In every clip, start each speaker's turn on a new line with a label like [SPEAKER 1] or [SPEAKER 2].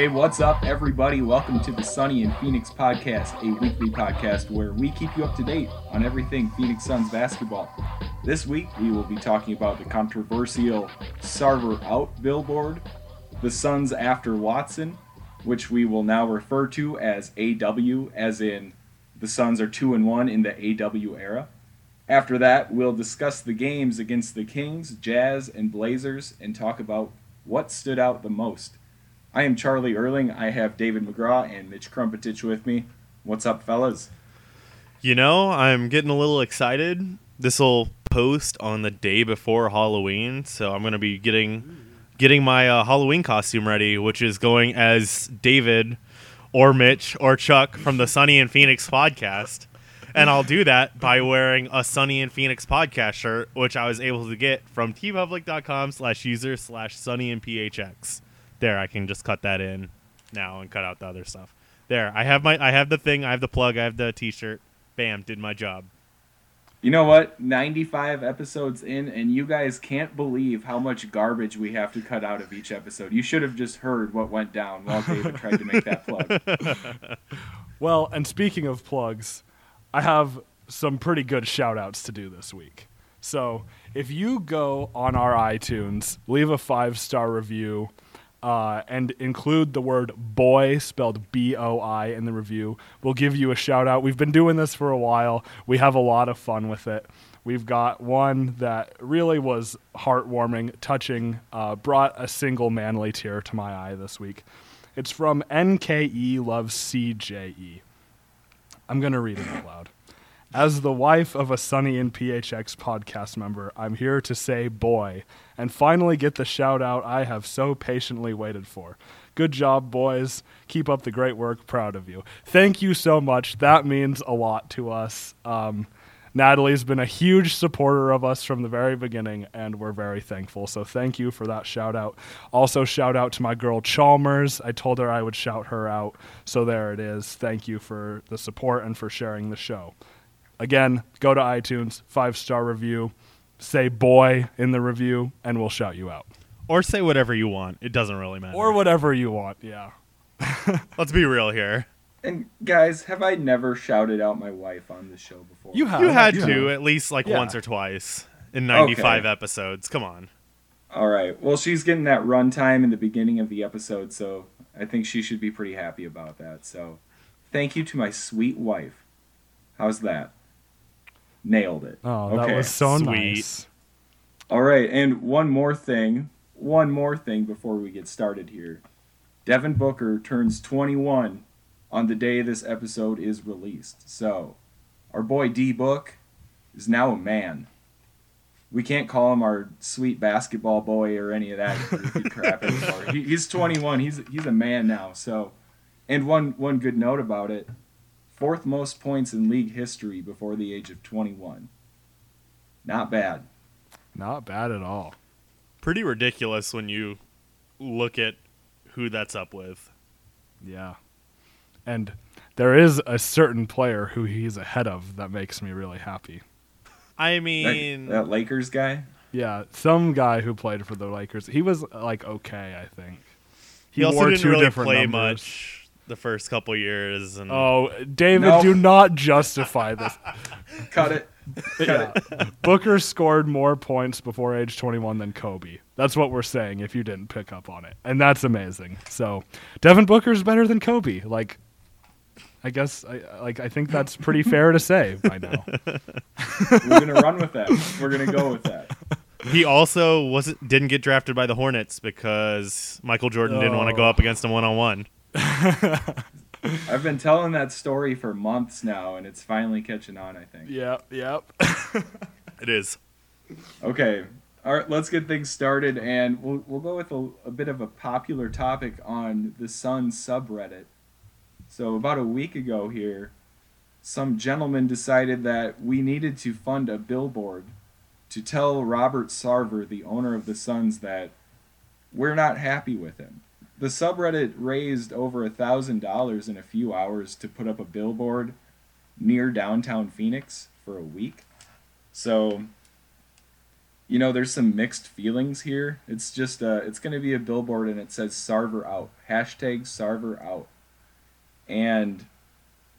[SPEAKER 1] Hey, what's up, everybody? Welcome to the Sunny and Phoenix podcast, a weekly podcast where we keep you up to date on everything Phoenix Suns basketball. This week, we will be talking about the controversial Sarver out billboard, the Suns after Watson, which we will now refer to as AW, as in the Suns are 2 and 1 in the AW era. After that, we'll discuss the games against the Kings, Jazz, and Blazers and talk about what stood out the most. I am Charlie Erling. I have David McGraw and Mitch Krumpetich with me. What's up, fellas?
[SPEAKER 2] You know, I'm getting a little excited. This will post on the day before Halloween, so I'm going to be getting getting my uh, Halloween costume ready, which is going as David or Mitch or Chuck from the Sunny and Phoenix podcast. And I'll do that by wearing a Sunny and Phoenix podcast shirt, which I was able to get from teepublic.com slash user slash Sunny and PHX. There, I can just cut that in now and cut out the other stuff. There, I have my I have the thing, I have the plug, I have the t-shirt. Bam, did my job.
[SPEAKER 1] You know what? 95 episodes in, and you guys can't believe how much garbage we have to cut out of each episode. You should have just heard what went down while David tried to make that plug.
[SPEAKER 3] Well, and speaking of plugs, I have some pretty good shout outs to do this week. So if you go on our iTunes, leave a five star review, uh, and include the word boy spelled B O I in the review, we'll give you a shout out. We've been doing this for a while, we have a lot of fun with it. We've got one that really was heartwarming, touching, uh, brought a single manly tear to my eye this week. It's from NKE Loves CJE. I'm going to read it out loud. As the wife of a Sunny and PHX podcast member, I'm here to say boy and finally get the shout out I have so patiently waited for. Good job, boys. Keep up the great work. Proud of you. Thank you so much. That means a lot to us. Um, Natalie's been a huge supporter of us from the very beginning, and we're very thankful. So thank you for that shout out. Also, shout out to my girl Chalmers. I told her I would shout her out. So there it is. Thank you for the support and for sharing the show. Again, go to iTunes, five star review, say boy in the review, and we'll shout you out.
[SPEAKER 2] Or say whatever you want. It doesn't really matter.
[SPEAKER 3] Or whatever you want. Yeah.
[SPEAKER 2] Let's be real here.
[SPEAKER 1] And guys, have I never shouted out my wife on this show before?
[SPEAKER 3] You have.
[SPEAKER 2] You had
[SPEAKER 3] you
[SPEAKER 2] to
[SPEAKER 3] have.
[SPEAKER 2] at least like
[SPEAKER 3] Yeah.
[SPEAKER 2] once or twice in 95
[SPEAKER 1] Okay.
[SPEAKER 2] episodes. Come on.
[SPEAKER 1] All right. Well, she's getting that runtime in the beginning of the episode, so I think she should be pretty happy about that. So, thank you to my sweet wife. How's that? Nailed it.
[SPEAKER 3] Oh, that was so
[SPEAKER 2] Sweet.
[SPEAKER 3] nice.
[SPEAKER 1] All right, and one more thing. One more thing before we get started here. Devin Booker turns 21 on the day this episode is released. So, our boy D Book is now a man. We can't call him our sweet basketball boy or any of that crap anymore. He, he's 21. He's he's a man now. So, and one one good note about it: fourth most points in league history before the age of 21. Not bad.
[SPEAKER 3] Not bad at all.
[SPEAKER 2] Pretty ridiculous when you look at who that's up with.
[SPEAKER 3] Yeah. And there is a certain player who he's ahead of that makes me really happy.
[SPEAKER 2] I mean,
[SPEAKER 1] that Lakers guy.
[SPEAKER 3] Yeah, some guy who played for the Lakers. He was like okay, I think.
[SPEAKER 2] he also
[SPEAKER 3] wore
[SPEAKER 2] didn't
[SPEAKER 3] two
[SPEAKER 2] really
[SPEAKER 3] different
[SPEAKER 2] play
[SPEAKER 3] numbers.
[SPEAKER 2] much the first couple years. And
[SPEAKER 3] Oh, David,
[SPEAKER 1] No.
[SPEAKER 3] do not justify this.
[SPEAKER 1] Cut it. Cut it.
[SPEAKER 3] Booker scored more points before age 21 than Kobe. That's what we're saying if you didn't pick up on it. And that's amazing. So, Devin Booker's better than Kobe. Like I guess I like I think that's pretty fair to say by now.
[SPEAKER 1] We're gonna run with that. We're gonna go with that.
[SPEAKER 2] he also wasn't didn't get drafted by the Hornets because Michael Jordan didn't want to go
[SPEAKER 3] Oh.
[SPEAKER 2] up against him one on one.
[SPEAKER 1] I've been telling that story for months now, and it's finally catching on. I think.
[SPEAKER 3] Yep, yep.
[SPEAKER 2] It is.
[SPEAKER 1] Okay, All right, let's get things started, and we'll we'll go with a, a bit of a popular topic on the Sun subreddit. So about a week ago here, some gentleman decided that we needed to fund a billboard to tell Robert Sarver, the owner of the Suns, that we're not happy with him. The subreddit raised over a thousand dollars in a few hours to put up a billboard near downtown Phoenix for a week. So, you know, there's some mixed feelings here. It's just uh, it's going to be a billboard and it says Sarver out hashtag Sarver out, and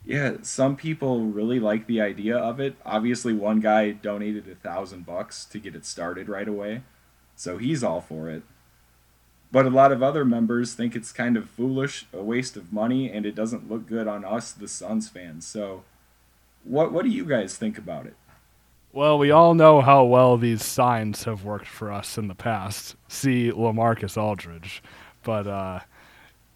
[SPEAKER 1] yeah, some people really like the idea of it. Obviously, one guy donated a thousand bucks to get it started right away, so he's all for it. But a lot of other members think it's kind of foolish, a waste of money, and it doesn't look good on us, the Suns fans. So, what what do you guys think about it?
[SPEAKER 3] Well, we all know how well these signs have worked for us in the past. See Lamarcus Aldridge, but uh,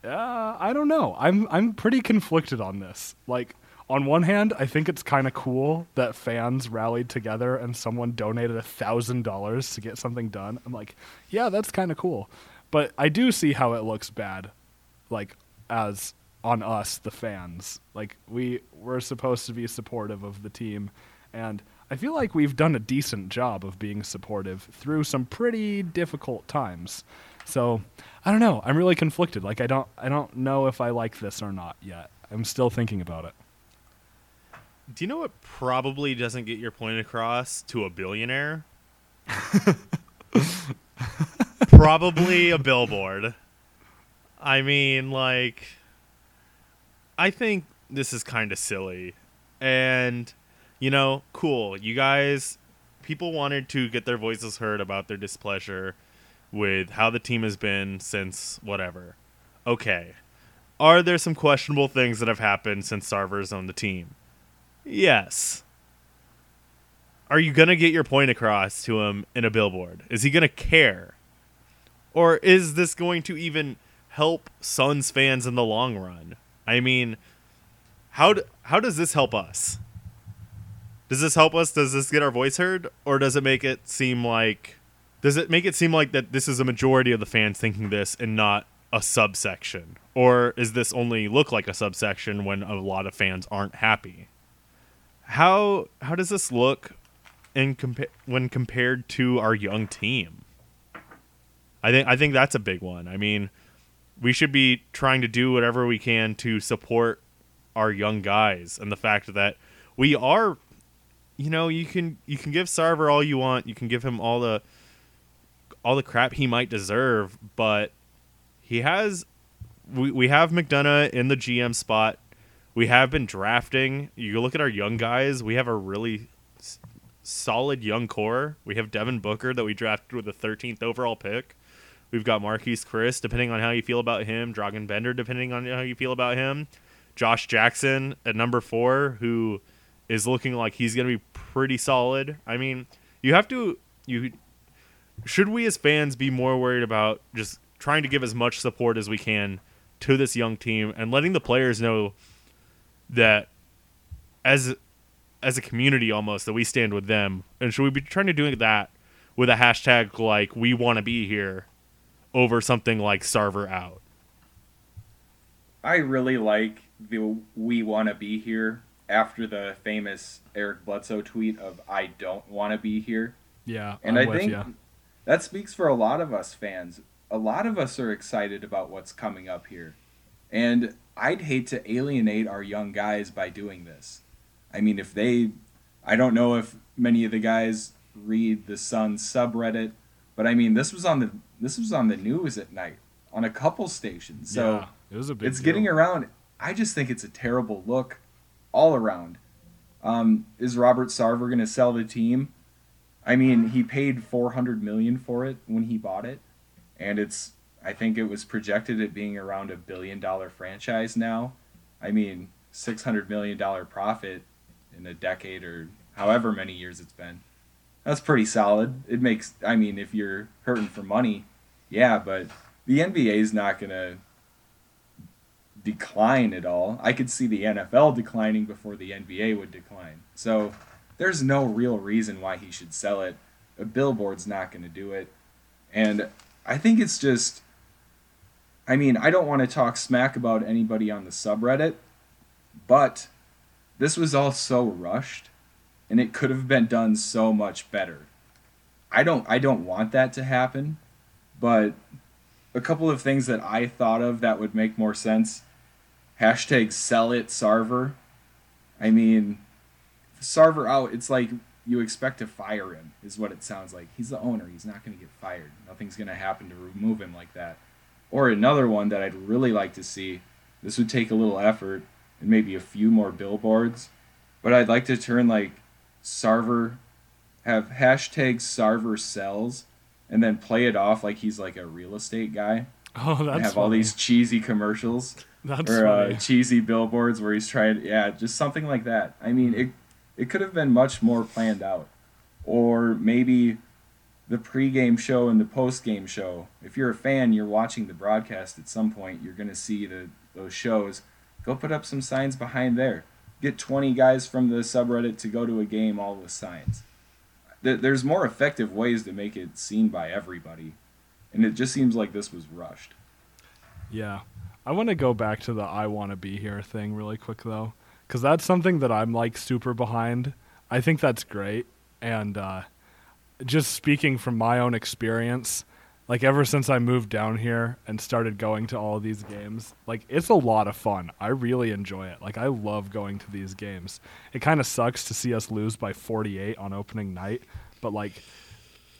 [SPEAKER 3] uh, I don't know. I'm I'm pretty conflicted on this. Like on one hand, I think it's kind of cool that fans rallied together and someone donated a thousand dollars to get something done. I'm like, yeah, that's kind of cool. But I do see how it looks bad, like as on us, the fans. Like we we're supposed to be supportive of the team, and I feel like we've done a decent job of being supportive through some pretty difficult times. So I don't know. I'm really conflicted. Like I don't I don't know if I like this or not yet. I'm still thinking about it.
[SPEAKER 2] Do you know what probably doesn't get your point across to a billionaire? probably a billboard. I mean, like, I think this is kind of silly. And, you know, cool. You guys, people wanted to get their voices heard about their displeasure with how the team has been since whatever. Okay. Are there some questionable things that have happened since Sarver's on the team? Yes. Are you going to get your point across to him in a billboard? Is he going to care? Or is this going to even help Suns fans in the long run? I mean, how d- how does this help us? Does this help us? Does this get our voice heard or does it make it seem like does it make it seem like that this is a majority of the fans thinking this and not a subsection? Or is this only look like a subsection when a lot of fans aren't happy? How how does this look in compa- when compared to our young team? I think I think that's a big one. I mean, we should be trying to do whatever we can to support our young guys and the fact that we are you know, you can you can give Sarver all you want, you can give him all the all the crap he might deserve, but he has we, we have McDonough in the GM spot. We have been drafting. You look at our young guys, we have a really solid young core. We have Devin Booker that we drafted with the 13th overall pick. We've got Marquese Chriss, depending on how you feel about him. Dragan Bender, depending on how you feel about him. Josh Jackson at number four, who is looking like he's going to be pretty solid. I mean, you have to you should we as fans be more worried about just trying to give as much support as we can to this young team and letting the players know that as as a community almost that we stand with them and should we be trying to do that with a hashtag like we want to be here over something like Sarver out
[SPEAKER 1] I really like the "We want to be here" after the famous Eric Bledsoe tweet of "I don't want to be here,"
[SPEAKER 3] Yeah,
[SPEAKER 1] and
[SPEAKER 3] I'm
[SPEAKER 1] I think
[SPEAKER 3] ya.
[SPEAKER 1] that speaks for a lot of us fans. A lot of us are excited about what's coming up here, and I'd hate to alienate our young guys by doing this. I mean, if they, I don't know if many of the guys read the Sun subreddit, but I mean, this was on the this was on the news at night on a couple stations. So
[SPEAKER 3] yeah, it was a big.
[SPEAKER 1] it's getting around. I just think it's a terrible look all around. Um, is Robert Sarver going to sell the team? I mean, he paid 400 million for it when he bought it, and it's I think it was projected at being around a billion dollar franchise now. I mean, 600 million dollar profit in a decade or however many years it's been. That's pretty solid. It makes I mean, if you're hurting for money, yeah, but the NBA is not going to decline at all. I could see the NFL declining before the NBA would decline. So there's no real reason why he should sell it. a billboard's not going to do it. And I think it's just I mean, I don't want to talk smack about anybody on the subreddit, but this was all so rushed and it could have been done so much better. I don't I don't want that to happen, but a couple of things that I thought of that would make more sense. Hashtag sell it Sarver. I mean Sarver out, it's like you expect to fire him, is what it sounds like. He's the owner, he's not gonna get fired. Nothing's gonna happen to remove him like that. Or another one that I'd really like to see. This would take a little effort and maybe a few more billboards. But I'd like to turn like Sarver, have hashtag Sarver sells, and then play it off like he's like a real estate guy.
[SPEAKER 3] Oh, that's
[SPEAKER 1] and have
[SPEAKER 3] funny.
[SPEAKER 1] all these cheesy commercials
[SPEAKER 3] That's
[SPEAKER 1] or uh, cheesy billboards where he's trying. Yeah, just something like that. I mean, it it could have been much more planned out, or maybe the pregame show and the postgame show. If you're a fan, you're watching the broadcast at some point. You're gonna see the those shows. Go put up some signs behind there. Get 20 guys from the subreddit to go to a game all with. There- There's more effective ways to make it seen by everybody, and it just seems like this was rushed.
[SPEAKER 3] Yeah. I want to go back to the I want to be here thing really quick though cuz that's something that I'm like super behind. I think that's great and uh just speaking from my own experience, like ever since I moved down here and started going to all these games, like it's a lot of fun. I really enjoy it. Like I love going to these games. It kind of sucks to see us lose by 48 on opening night, but like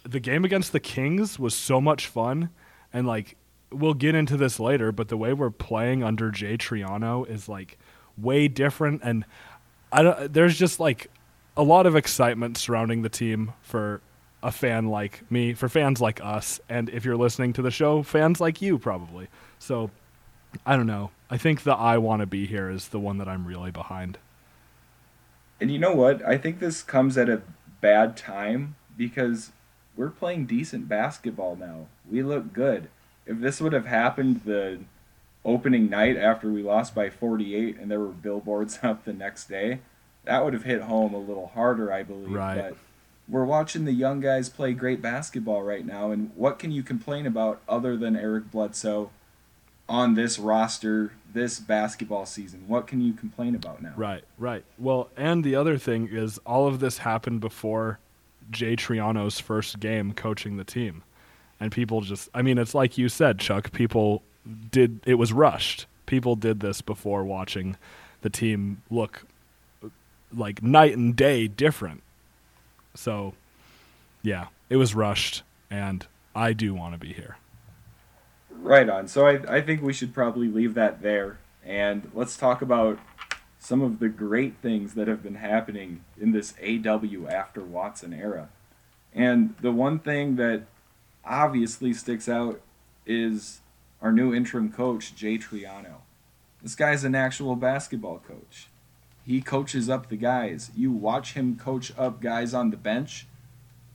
[SPEAKER 3] the game against the Kings was so much fun and like we'll get into this later, but the way we're playing under Jay Triano is like way different and I don't there's just like a lot of excitement surrounding the team for a fan like me, for fans like us, and if you're listening to the show, fans like you probably. So I don't know. I think the I want to be here is the one that I'm really behind.
[SPEAKER 1] And you know what? I think this comes at a bad time because we're playing decent basketball now. We look good. If this would have happened the opening night after we lost by 48 and there were billboards up the next day, that would have hit home a little harder, I believe.
[SPEAKER 3] Right.
[SPEAKER 1] But we're watching the young guys play great basketball right now, and what can you complain about other than Eric Bledsoe on this roster this basketball season? What can you complain about now?
[SPEAKER 3] Right, right. Well, and the other thing is all of this happened before Jay Triano's first game coaching the team. And people just I mean, it's like you said, Chuck, people did it was rushed. People did this before watching the team look like night and day different. So, yeah, it was rushed and I do want to be here.
[SPEAKER 1] Right on. So I, I think we should probably leave that there. And let's talk about some of the great things that have been happening in this AW after Watson era. And the one thing that obviously sticks out is our new interim coach, Jay Triano. This guy's an actual basketball coach. He coaches up the guys. You watch him coach up guys on the bench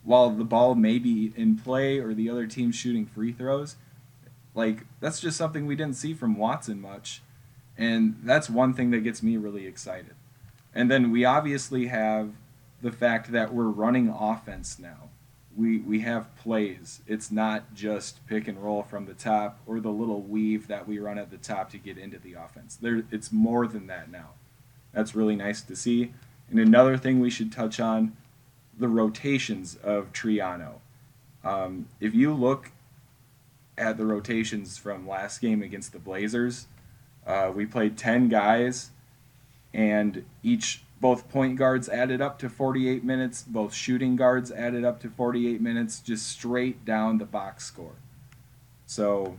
[SPEAKER 1] while the ball may be in play or the other team shooting free throws. Like, that's just something we didn't see from Watson much. And that's one thing that gets me really excited. And then we obviously have the fact that we're running offense now. We, we have plays. It's not just pick and roll from the top or the little weave that we run at the top to get into the offense. There, it's more than that now. That's really nice to see. And another thing we should touch on the rotations of Triano. Um, if you look at the rotations from last game against the Blazers, uh, we played 10 guys, and each both point guards added up to 48 minutes, both shooting guards added up to 48 minutes, just straight down the box score. So,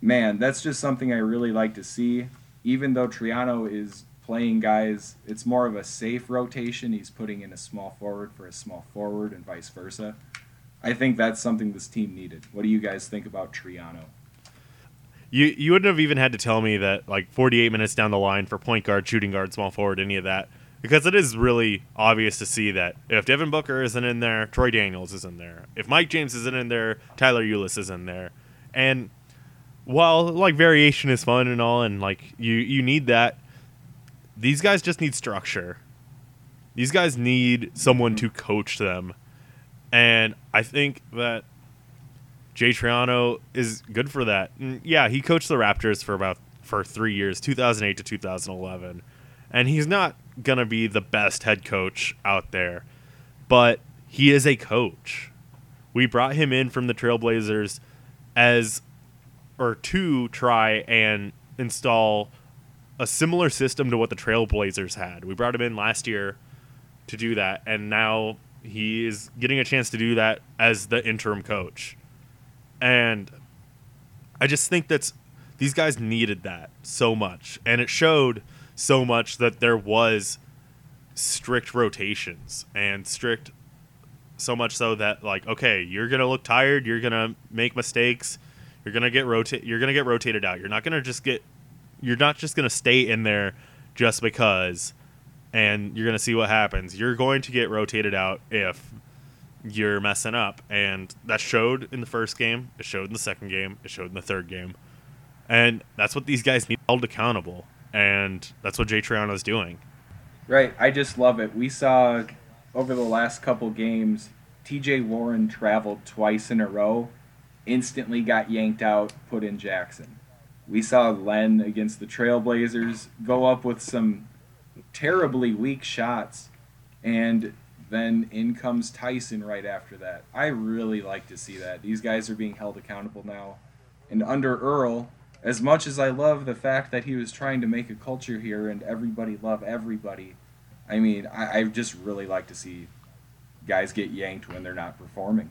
[SPEAKER 1] man, that's just something I really like to see. Even though Triano is playing guys, it's more of a safe rotation. He's putting in a small forward for a small forward and vice versa. I think that's something this team needed. What do you guys think about Triano?
[SPEAKER 2] You you wouldn't have even had to tell me that like 48 minutes down the line for point guard, shooting guard, small forward, any of that, because it is really obvious to see that if Devin Booker isn't in there, Troy Daniels is in there. If Mike James isn't in there, Tyler Ulis is in there, and while like variation is fun and all, and like you you need that, these guys just need structure. These guys need someone to coach them. And I think that Jay Triano is good for that. And yeah, he coached the Raptors for about for 3 years, 2008 to 2011. And he's not going to be the best head coach out there, but he is a coach. We brought him in from the Trailblazers as or to try and install a similar system to what the Trailblazers had. We brought him in last year to do that, and now he is getting a chance to do that as the interim coach. And I just think that's these guys needed that so much, and it showed so much that there was strict rotations and strict so much so that like okay you're gonna look tired you're gonna make mistakes you're gonna get rotate you're gonna get rotated out you're not gonna just get you're not just gonna stay in there just because and you're gonna see what happens you're going to get rotated out if you're messing up and that showed in the first game it showed in the second game it showed in the third game and that's what these guys need held accountable and that's what Jay is doing
[SPEAKER 1] Right. I just love it. We saw over the last couple games, TJ Warren traveled twice in a row, instantly got yanked out, put in Jackson. We saw Len against the Trailblazers go up with some terribly weak shots, and then in comes Tyson right after that. I really like to see that. These guys are being held accountable now. And under Earl, as much as I love the fact that he was trying to make a culture here and everybody love everybody, I mean, I, I just really like to see guys get yanked when they're not performing.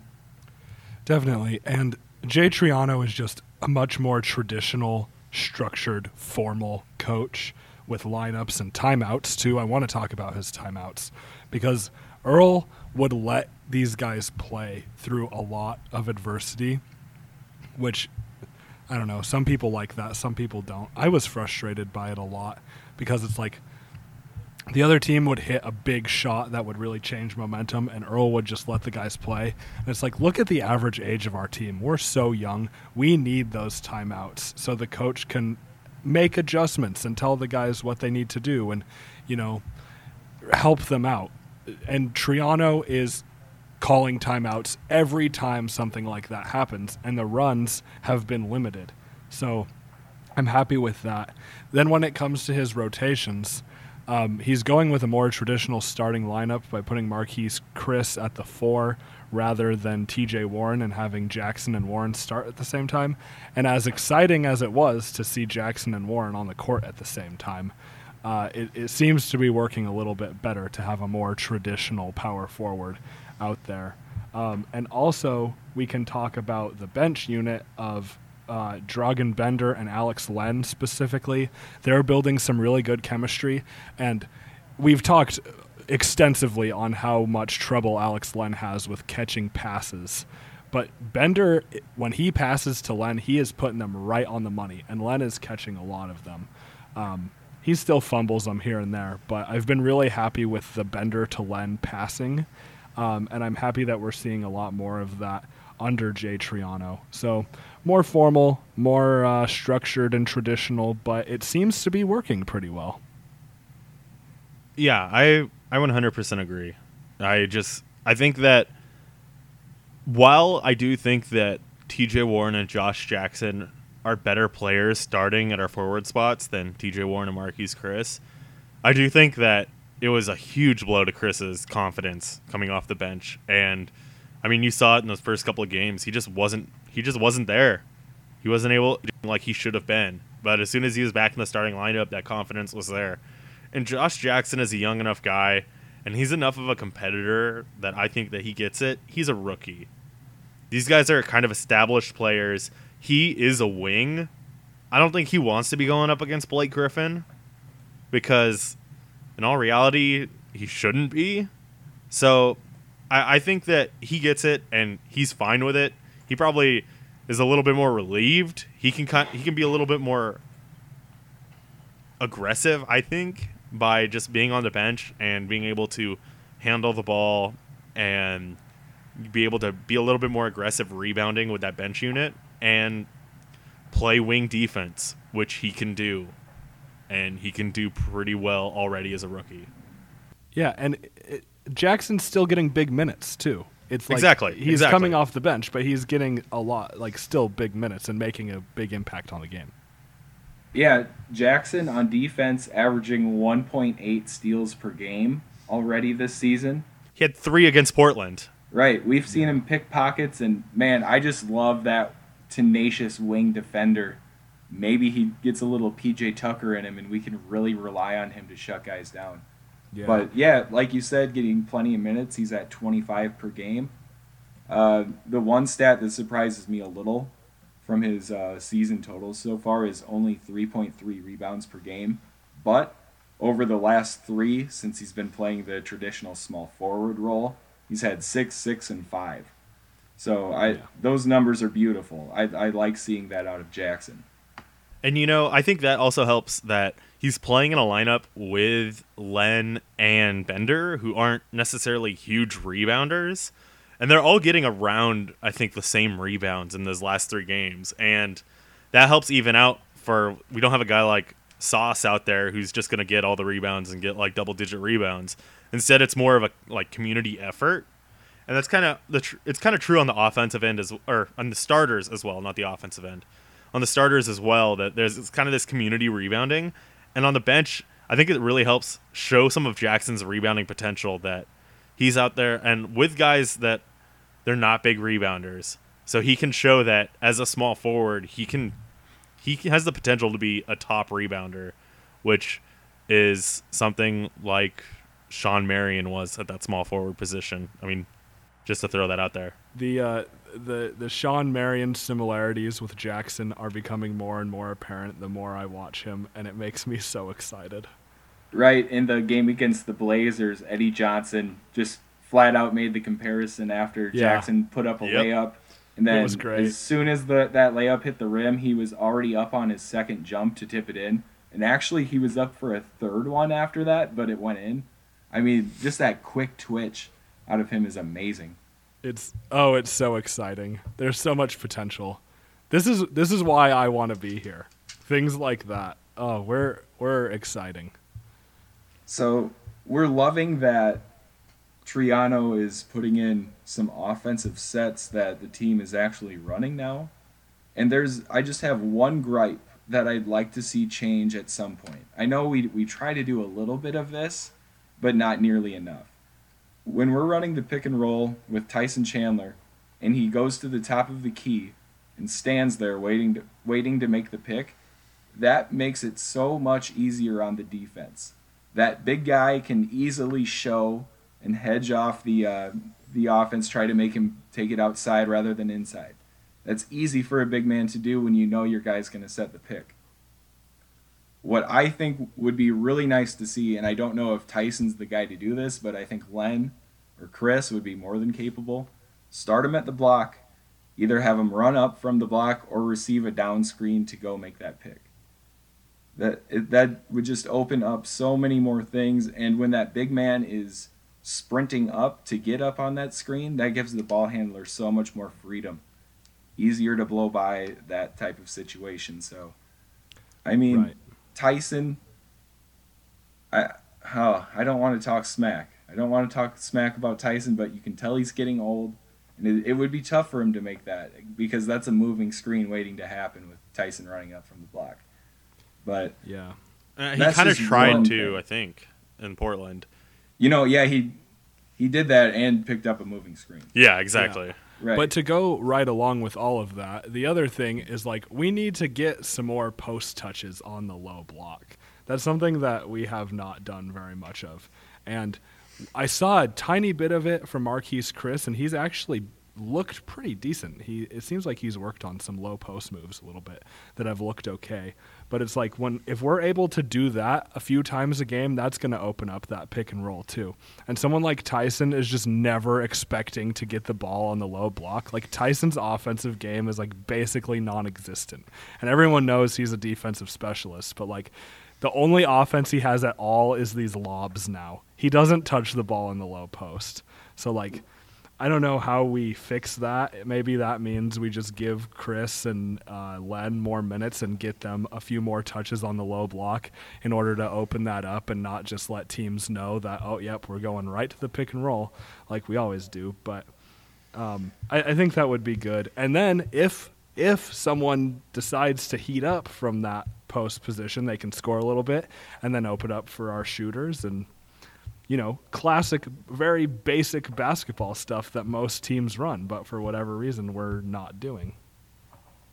[SPEAKER 3] Definitely. And Jay Triano is just a much more traditional, structured, formal coach with lineups and timeouts, too. I want to talk about his timeouts because Earl would let these guys play through a lot of adversity, which I don't know. Some people like that, some people don't. I was frustrated by it a lot because it's like the other team would hit a big shot that would really change momentum, and Earl would just let the guys play. And it's like, look at the average age of our team. We're so young. We need those timeouts so the coach can make adjustments and tell the guys what they need to do and, you know, help them out. And Triano is calling timeouts every time something like that happens, and the runs have been limited. So I'm happy with that. Then when it comes to his rotations, um, he's going with a more traditional starting lineup by putting Marquese Chriss at the four rather than TJ Warren and having Jackson and Warren start at the same time. And as exciting as it was to see Jackson and Warren on the court at the same time, uh, it, it seems to be working a little bit better to have a more traditional power forward out there. Um, and also, we can talk about the bench unit of uh, Dragan Bender and Alex Len specifically. They're building some really good chemistry, and we've talked extensively on how much trouble Alex Len has with catching passes. But Bender, when he passes to Len, he is putting them right on the money, and Len is catching a lot of them. Um, he still fumbles them here and there, but I've been really happy with the Bender to Len passing, um, and I'm happy that we're seeing a lot more of that under Jay Triano. So more formal, more uh, structured and traditional, but it seems to be working pretty well.
[SPEAKER 2] Yeah, I I 100% agree. I just I think that while I do think that TJ Warren and Josh Jackson are better players starting at our forward spots than TJ Warren and Marquese Chriss, I do think that it was a huge blow to Chriss's confidence coming off the bench and I mean, you saw it in those first couple of games. He just wasn't he just wasn't there. He wasn't able like he should have been. But as soon as he was back in the starting lineup, that confidence was there. And Josh Jackson is a young enough guy, and he's enough of a competitor that I think that he gets it. He's a rookie. These guys are kind of established players. He is a wing. I don't think he wants to be going up against Blake Griffin because, in all reality, he shouldn't be. So I, I think that he gets it and he's fine with it. He probably is a little bit more relieved. He can he can be a little bit more aggressive, I think, by just being on the bench and being able to handle the ball and be able to be a little bit more aggressive rebounding with that bench unit and play wing defense, which he can do. And he can do pretty well already as a rookie.
[SPEAKER 3] Yeah, and it, Jackson's still getting big minutes too. It's like
[SPEAKER 2] Exactly,
[SPEAKER 3] He's
[SPEAKER 2] exactly.
[SPEAKER 3] coming off the bench, but he's getting a lot, like still big minutes and making a big impact on the game.
[SPEAKER 1] Yeah, Jackson on defense averaging 1.8 steals per game already this season.
[SPEAKER 2] He had three against Portland.
[SPEAKER 1] Right, we've seen him pick pockets, and man, I just love that tenacious wing defender. Maybe he gets a little PJ Tucker in him, and we can really rely on him to shut guys down.
[SPEAKER 3] Yeah.
[SPEAKER 1] But yeah, like you said, getting plenty of minutes. He's at 25 per game. Uh, the one stat that surprises me a little from his uh, season totals so far is only 3.3 rebounds per game. But over the last three, since he's been playing the traditional small forward role, he's had six, six, and five. So I
[SPEAKER 3] Yeah.
[SPEAKER 1] those numbers are beautiful. I, I like seeing that out of Jackson.
[SPEAKER 2] And you know, I think that also helps that he's playing in a lineup with Len and Bender, who aren't necessarily huge rebounders. And they're all getting around, I think, the same rebounds in those last three games. And that helps even out for we don't have a guy like Sauce out there who's just gonna get all the rebounds and get like double digit rebounds. Instead it's more of a like community effort. And that's kind of the tr- it's kind of true on the offensive end as or on the starters as well, not the offensive end on the starters as well that there's it's kind of this community rebounding and on the bench i think it really helps show some of jackson's rebounding potential that he's out there and with guys that they're not big rebounders. So he can show that as a small forward he can he has the potential to be a top rebounder which is something like Shawn Marion was at that small forward position. I mean just to throw that out there.
[SPEAKER 3] The uh, the the Shawn Marion similarities with Jackson are becoming more and more apparent the more I watch him, and it makes me so excited.
[SPEAKER 1] Right in the game against the Blazers, Eddie Johnson just flat out made the comparison after
[SPEAKER 3] Yeah.
[SPEAKER 1] Jackson put up a
[SPEAKER 2] Yep.
[SPEAKER 1] layup, and then
[SPEAKER 3] was great.
[SPEAKER 1] as soon as the that layup hit the rim, he was already up on his second jump to tip it in, and actually he was up for a third one after that, but it went in. I mean, just that quick twitch out of him is amazing.
[SPEAKER 3] It's oh, it's so exciting. There's so much potential. This is this is why I want to be here. Things like that. Oh, we're we're exciting.
[SPEAKER 1] So we're loving that Triano is putting in some offensive sets that the team is actually running now. And there's I just have one gripe that I'd like to see change at some point. I know we we try to do a little bit of this, but not nearly enough. When we're running the pick and roll with Tyson Chandler and he goes to the top of the key and stands there waiting to, waiting to make the pick, that makes it so much easier on the defense that big guy can easily show and hedge off the uh, the offense, try to make him take it outside rather than inside. That's easy for a big man to do when you know your guy's going to set the pick. What I think would be really nice to see, and I don't know if Tyson's the guy to do this, but I think Len or Chriss would be more than capable. Start him at the block, either have him run up from the block or receive a down screen to go make that pick that that would just open up so many more things and when that big man is sprinting up to get up on that screen that gives the ball handler so much more freedom easier to blow by that type of situation so i mean
[SPEAKER 3] Right.
[SPEAKER 1] Tyson i oh, i don't want to talk smack i don't want to talk smack about tyson but you can tell he's getting old and it, it would be tough for him to make that because that's a moving screen waiting to happen with tyson running up from the block but
[SPEAKER 3] Yeah.
[SPEAKER 2] Uh, he
[SPEAKER 1] That's
[SPEAKER 2] kind of tried
[SPEAKER 1] one
[SPEAKER 2] to
[SPEAKER 1] thing.
[SPEAKER 2] i think in portland
[SPEAKER 1] You know, yeah, he he did that and picked up a moving screen.
[SPEAKER 2] yeah exactly
[SPEAKER 1] Right.
[SPEAKER 3] But to go right along with all of that, the other thing is like we need to get some more post touches on the low block. That's something that we have not done very much of. And I saw a tiny bit of it from Marquese Chriss, and he's actually looked pretty decent. He it seems like he's worked on some low post moves a little bit that have looked okay. But it's like when if we're able to do that a few times a game, that's going to open up that pick and roll too. And someone like Tyson is just never expecting to get the ball on the low block. Like Tyson's offensive game is like basically non-existent. And everyone knows he's a defensive specialist, but like the only offense he has at all is these lobs now. He doesn't touch the ball in the low post. So like I don't know how we fix that. Maybe that means we just give Chriss and uh, Len more minutes and get them a few more touches on the low block in order to open that up and not just let teams know that, oh, yep, we're going right to the pick and roll like we always do. But Um, I, I think that would be good. And then if if someone decides to heat up from that post position, they can score a little bit and then open up for our shooters and you know, classic, very basic basketball stuff that most teams run, but for whatever reason we're not doing.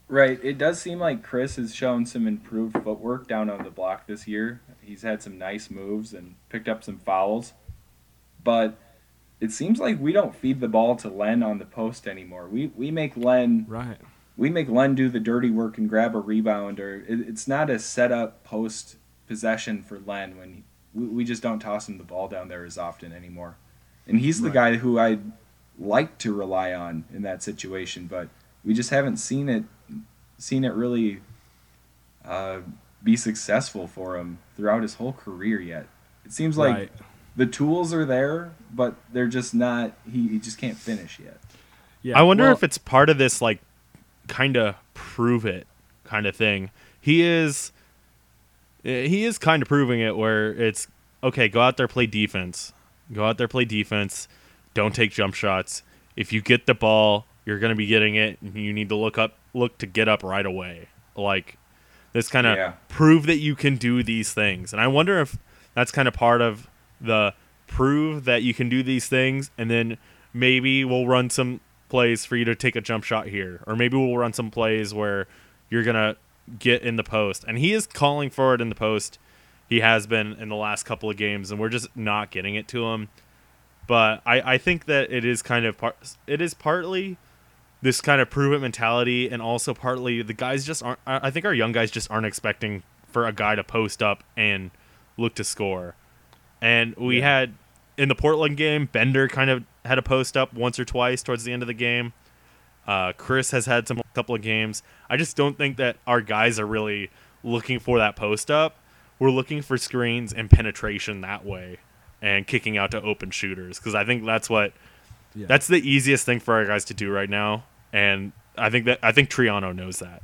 [SPEAKER 1] Right. It does seem like Chriss has shown some improved footwork down on the block this year. He's had some nice moves and picked up some fouls. But it seems like we don't feed the ball to Len on the post anymore. We we make Len
[SPEAKER 3] Right.
[SPEAKER 1] we make Len do the dirty work and grab a rebound, or it, it's not a set up post possession for Len when he, we, we just don't toss him the ball down there as often anymore. And he's the
[SPEAKER 3] Right.
[SPEAKER 1] guy who I'd like to rely on in that situation, but we just haven't seen it seen it really uh, be successful for him throughout his whole career yet. It seems like
[SPEAKER 3] right.
[SPEAKER 1] the tools are there, but they're just not. He, he just can't finish yet.
[SPEAKER 3] Yeah.
[SPEAKER 2] I wonder
[SPEAKER 3] well,
[SPEAKER 2] if it's part of this like kind of prove it kind of thing. He is Uh, he is kind of proving it where it's okay, go out there play defense. Go out there play defense. Don't take jump shots. If you get the ball, you're going to be getting it and you need to look up look to get up right away. Like this kind of
[SPEAKER 1] Yeah.
[SPEAKER 2] prove that you can do these things. And I wonder if that's kind of part of the prove that you can do these things and then maybe we'll run some plays for you to take a jump shot here or maybe we'll run some plays where you're going to get in the post. And he is calling for it in the post. He has been in the last couple of games and we're just not getting it to him. But I, I think that it is kind of part it is partly this kind of prove it mentality and also partly the guys just aren't I think our young guys just aren't expecting for a guy to post up and look to score. And we
[SPEAKER 3] Yeah.
[SPEAKER 2] had in the Portland game, Bender kind of had a post up once or twice towards the end of the game. Uh, Chriss has had some couple of games. I just don't think that our guys are really looking for that post up. We're looking for screens and penetration that way, and kicking out to open shooters because I think that's what
[SPEAKER 3] Yeah.
[SPEAKER 2] that's the easiest thing for our guys to do right now. And I think that I think Triano knows that.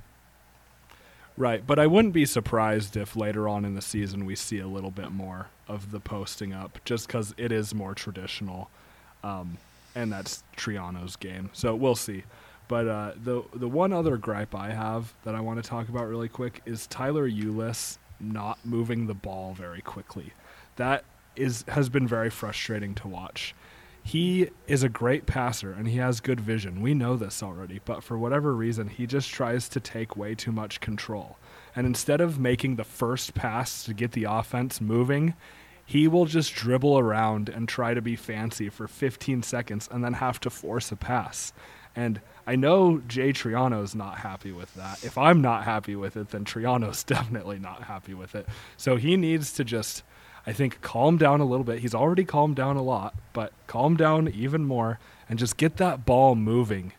[SPEAKER 3] Right, but I wouldn't be surprised if later on in the season we see a little bit more of the posting up, just because it is more traditional, um, and that's Triano's game. So we'll see. But uh, the the one other gripe I have that I want to talk about really quick is Tyler Ulis not moving the ball very quickly. That is has been very frustrating to watch. He is a great passer and he has good vision. We know this already, but for whatever reason, he just tries to take way too much control. And instead of making the first pass to get the offense moving, he will just dribble around and try to be fancy for 15 seconds and then have to force a pass. And I know Jay Triano's not happy with that. If I'm not happy with it, then Triano's definitely not happy with it. So he needs to just, I think, calm down a little bit. He's already calmed down a lot, but calm down even more and just get that ball moving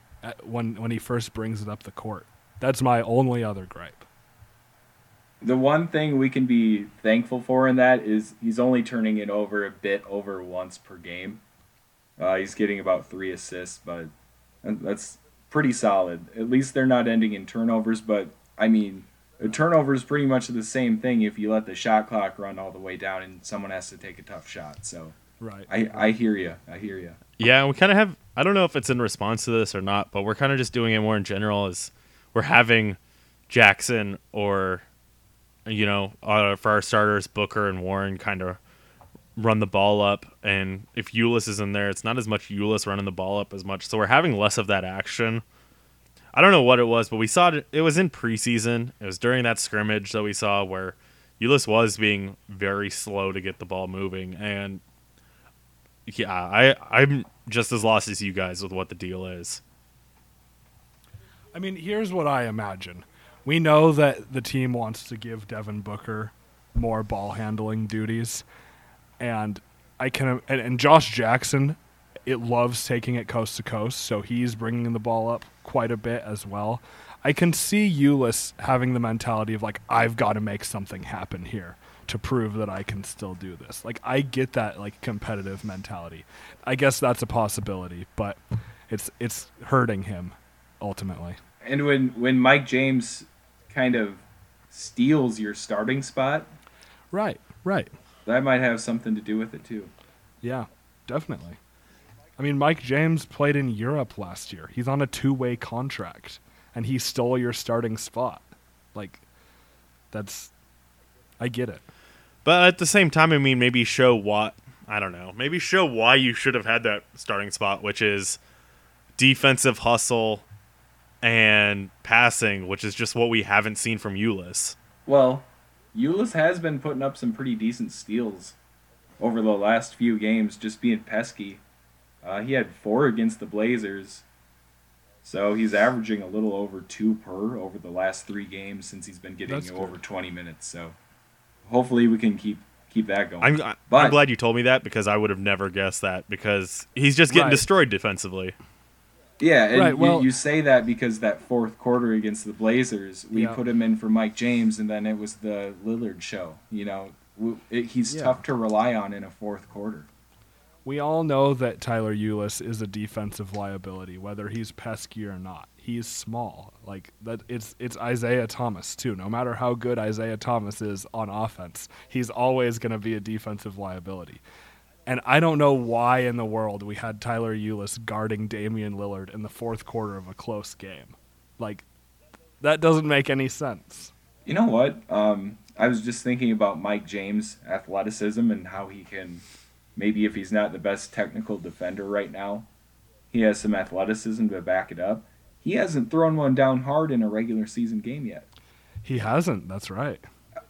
[SPEAKER 3] when when he first brings it up the court. That's my only other gripe.
[SPEAKER 1] The one thing we can be thankful for in that is he's only turning it over a bit over once per game. Uh, he's getting about three assists, but that's pretty solid. At least they're not ending in turnovers, but I mean, a turnover is pretty much the same thing if you let the shot clock run all the way down and someone has to take a tough shot. So
[SPEAKER 3] Right.
[SPEAKER 1] I, I hear you. I hear you.
[SPEAKER 2] Yeah, we kind of have. I don't know if it's in response to this or not, but we're kind of just doing it more in general. Is we're having Jackson or, you know, uh, for our starters, Booker and Warren kind of run the ball up, and if Ulis is in there, it's not as much Ulis running the ball up as much. So we're having less of that action. I don't know what it was, but we saw it. It was in preseason. It was during that scrimmage that we saw where Ulis was being very slow to get the ball moving, and yeah, I I'm just as lost as you guys with what the deal is.
[SPEAKER 3] I mean, here's what I imagine. We know that the team wants to give Devin Booker more ball handling duties, and I can and, and Josh Jackson, it loves taking it coast to coast, so he's bringing the ball up quite a bit as well. I can see Ulis having the mentality of like I've got to make something happen here to prove that I can still do this. Like I get that like competitive mentality. I guess that's a possibility, but it's it's hurting him ultimately.
[SPEAKER 1] And when when Mike James kind of steals your starting spot,
[SPEAKER 3] Right, right.
[SPEAKER 1] That might have something to do with it too.
[SPEAKER 3] Yeah, definitely. I mean, Mike James played in Europe last year. He's on a two-way contract, and he stole your starting spot. Like, that's, I get it.
[SPEAKER 2] But at the same time, I mean, maybe show what I don't know. Maybe show why you should have had that starting spot, which is defensive hustle and passing, which is just what we haven't seen from Ulis.
[SPEAKER 1] Well, Ulis has been putting up some pretty decent steals over the last few games, just being pesky. Uh, he had four against the Blazers, so he's averaging a little over two per over the last three games since he's been getting over 20 minutes. So hopefully we can keep keep that going.
[SPEAKER 2] I'm, I-
[SPEAKER 1] But-
[SPEAKER 2] I'm glad you told me that because I would have never guessed that because he's just getting
[SPEAKER 3] Right.
[SPEAKER 2] destroyed defensively.
[SPEAKER 1] Yeah, and
[SPEAKER 3] Right, well-
[SPEAKER 1] you, you say that because that fourth quarter against the Blazers, we
[SPEAKER 3] Yeah.
[SPEAKER 1] put him in for Mike James, and then it was the Lillard show. You know, it, he's
[SPEAKER 3] Yeah.
[SPEAKER 1] tough to rely on in a fourth quarter.
[SPEAKER 3] We all know that Tyler Ulis is a defensive liability, whether he's pesky or not. He's small. Like that it's it's Isaiah Thomas too. No matter how good Isaiah Thomas is on offense, he's always gonna be a defensive liability. And I don't know why in the world we had Tyler Ulis guarding Damian Lillard in the fourth quarter of a close game. Like that doesn't make any sense.
[SPEAKER 1] You know what? Um, I was just thinking about Mike James' athleticism and how he can, maybe if he's not the best technical defender right now, he has some athleticism to back it up. He hasn't thrown one down hard in a regular season game yet.
[SPEAKER 3] He hasn't, that's right.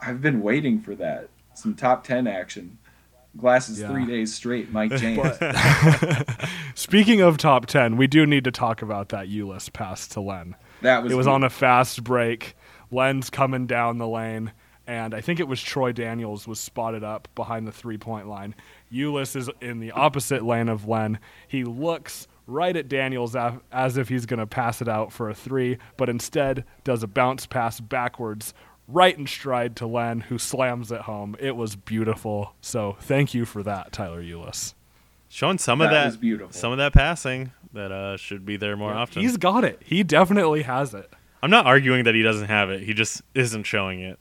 [SPEAKER 1] I've been waiting for that. Some top 10 action. Glasses
[SPEAKER 3] Yeah.
[SPEAKER 1] three days straight, Mike James.
[SPEAKER 3] Speaking of top ten, we do need to talk about that Ulis pass to Len.
[SPEAKER 1] that was
[SPEAKER 3] it was
[SPEAKER 1] good.
[SPEAKER 3] on a fast break. Len's coming down the lane, and I think it was Troy Daniels was spotted up behind the three point line. Ulis is in the opposite lane of Len. He looks right at Daniels as if he's going to pass it out for a three, but instead does a bounce pass backwards right in stride to Len, who slams it home. It was beautiful. So thank you for that, Tyler Ulis.
[SPEAKER 2] Showing some of
[SPEAKER 1] That
[SPEAKER 2] that,
[SPEAKER 1] was beautiful.
[SPEAKER 2] some of that passing that uh, should be there more often.
[SPEAKER 3] He's got it. He definitely has it.
[SPEAKER 2] I'm not arguing that he doesn't have it. He just isn't showing it.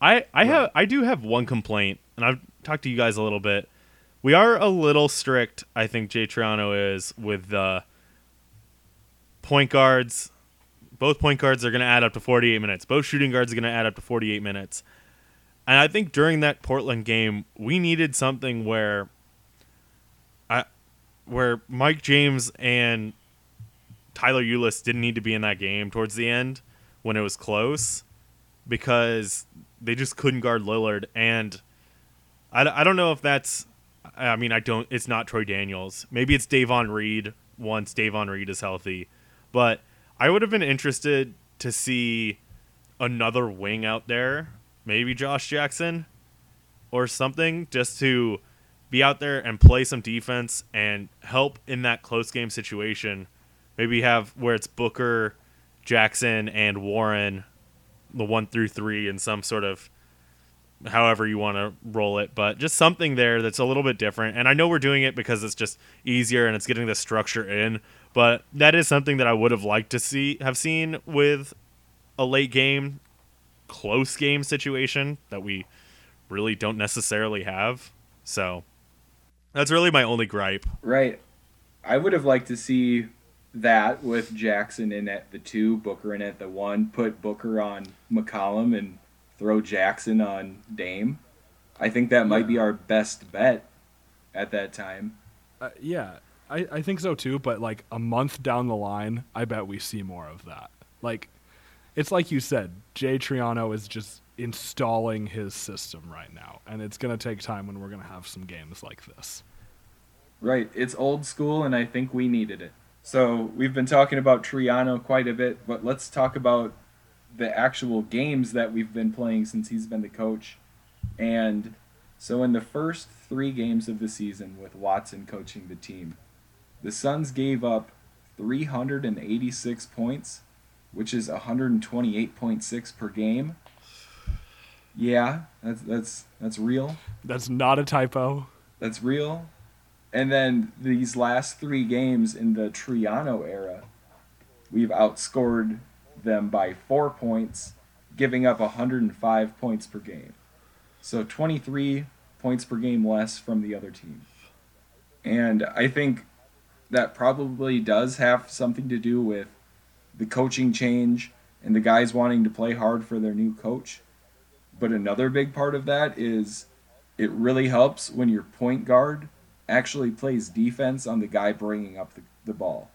[SPEAKER 2] I I have I do have one complaint, and I've talked to you guys a little bit. We are a little strict. I think Jay Triano is with the point guards. Both point guards are going to add up to 48 minutes. Both shooting guards are going to add up to 48 minutes. And I think during that Portland game, we needed something where, I, where Mike James and Tyler Ulis didn't need to be in that game towards the end when it was close because they just couldn't guard Lillard. And I, I don't know if that's, I mean, I don't, it's not Troy Daniels. Maybe it's Davon Reed once Davon Reed is healthy. But I would have been interested to see another wing out there, maybe Josh Jackson or something, just to be out there and play some defense and help in that close game situation. Maybe have where it's Booker, Jackson, and Warren, the one through three, in some sort of however you want to roll it, but just something there that's a little bit different. And I know we're doing it because it's just easier and it's getting the structure in, but that is something that I would have liked to see have seen with a late game, close game situation that we really don't necessarily have. So that's really my only gripe.
[SPEAKER 1] Right. I would have liked to see that with Jackson in at the two, Booker in at the one, put Booker on McCollum and throw Jackson on Dame. I think that might be our best bet at that time.
[SPEAKER 3] Uh, yeah, I, I think so too. But like a month down the line, I bet we see more of that. Like, it's like you said, Jay Triano is just installing his system right now, and it's gonna take time when we're gonna have some games like this.
[SPEAKER 1] Right. It's old school, and I think we needed it. So we've been talking about Triano quite a bit, but let's talk about the actual games that we've been playing since he's been the coach. And so in the first three games of the season with Watson coaching the team, the Suns gave up 386 points, which is 128.6 per game. Yeah, that's that's that's real.
[SPEAKER 3] That's not a typo.
[SPEAKER 1] That's real. And then these last three games in the Triano era, we've outscored them by four points, giving up 105 points per game. So 23 points per game less from the other team. And I think that probably does have something to do with the coaching change and the guys wanting to play hard for their new coach. But another big part of that is it really helps when your point guard actually plays defense on the guy bringing up the, the ball.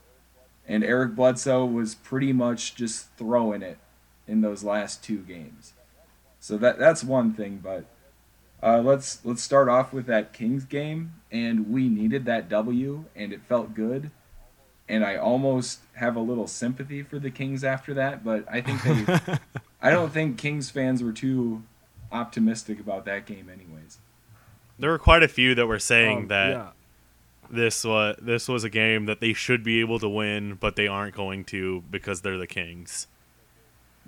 [SPEAKER 1] And Eric Bledsoe was pretty much just throwing it in those last two games. So that that's one thing, but uh, let's let's start off with that Kings game, and we needed that W, and it felt good, and I almost have a little sympathy for the Kings after that, but I think they, I don't think Kings fans were too optimistic about that game, anyways.
[SPEAKER 2] There were quite a few that were saying
[SPEAKER 3] Um,
[SPEAKER 2] that
[SPEAKER 3] yeah.
[SPEAKER 2] this was this was a game that they should be able to win, but they aren't going to because they're the Kings.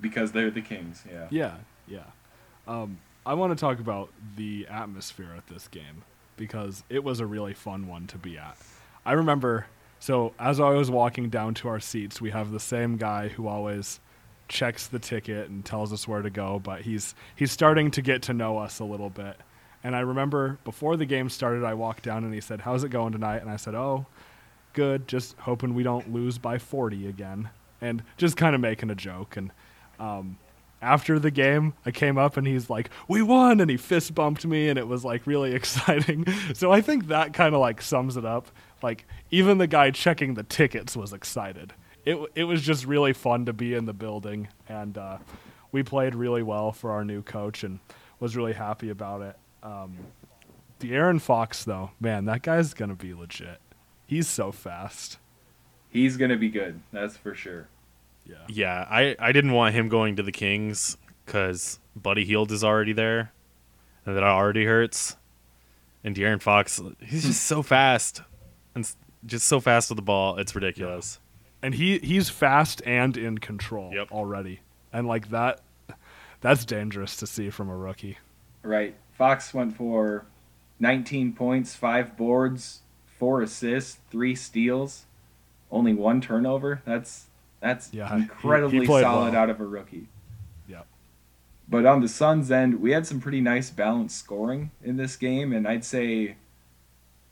[SPEAKER 1] Because they're the Kings, yeah.
[SPEAKER 3] Yeah, yeah. Um, I want to talk about the atmosphere at this game because it was a really fun one to be at. I remember, so as I was walking down to our seats, we have the same guy who always checks the ticket and tells us where to go, but he's he's starting to get to know us a little bit. And I remember before the game started, I walked down and he said, "How's it going tonight?" And I said, "Oh, good. Just hoping we don't lose by 40 again." And just kind of making a joke and um, after the game, I came up and he's like, "We won!" and he fist bumped me, and it was like really exciting. so I think that kind of like sums it up. Like even the guy checking the tickets was excited. It it was just really fun to be in the building, and uh, we played really well for our new coach, and was really happy about it. Um, De'Aaron Fox though, man, that guy's gonna be legit. He's so fast.
[SPEAKER 1] He's gonna be good, that's for sure.
[SPEAKER 3] Yeah.
[SPEAKER 2] Yeah, I, I didn't want him going to the Kings because Buddy Hield is already there, and that already hurts. And De'Aaron Fox, he's just so fast, and just so fast with the ball. It's ridiculous.
[SPEAKER 3] and he he's fast and in control
[SPEAKER 2] Yep.
[SPEAKER 3] already and like that that's dangerous to see from a rookie
[SPEAKER 1] Right. Fox went for 19 points, five boards, four assists, three steals, only one turnover. That's that's
[SPEAKER 3] Yeah, he- he
[SPEAKER 1] incredibly solid
[SPEAKER 3] well.
[SPEAKER 1] out of a rookie.
[SPEAKER 3] Yep.
[SPEAKER 1] But on the Suns' end, we had some pretty nice balanced scoring in this game, and I'd say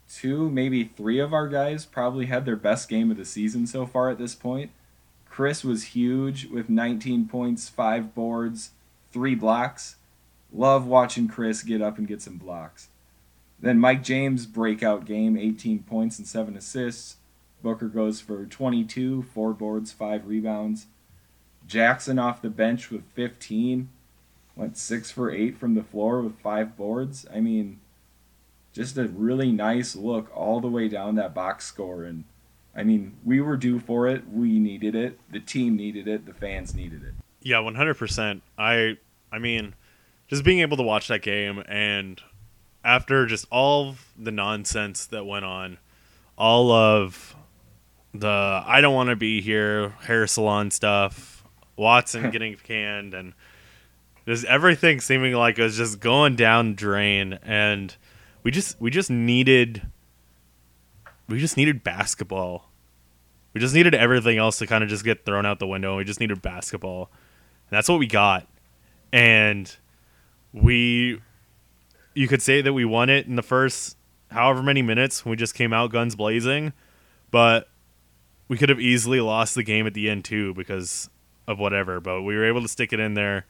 [SPEAKER 1] two, maybe three of our guys probably had their best game of the season so far at this point. Chriss was huge with 19 points, five boards, three blocks. Love watching Chriss get up and get some blocks. Then Mike James breakout game, 18 points and seven assists. Booker goes for 22, four boards, five rebounds. Jackson off the bench with 15, went six for eight from the floor with five boards. I mean, just a really nice look all the way down that box score. And I mean, we were due for it. We needed it. The team needed it. The fans needed it.
[SPEAKER 2] Yeah, one hundred percent. I I mean, just being able to watch that game and after just all the nonsense that went on, all of the I don't want to be here hair salon stuff, Watson getting canned, and just everything seeming like it was just going down drain, and we just we just needed we just needed basketball. We just needed everything else to kind of just get thrown out the window. We just needed basketball. And that's what we got. And we you could say that we won it in the first however many minutes. We just came out guns blazing, but we could have easily lost the game at the end too because of whatever, but we were able to stick it in there,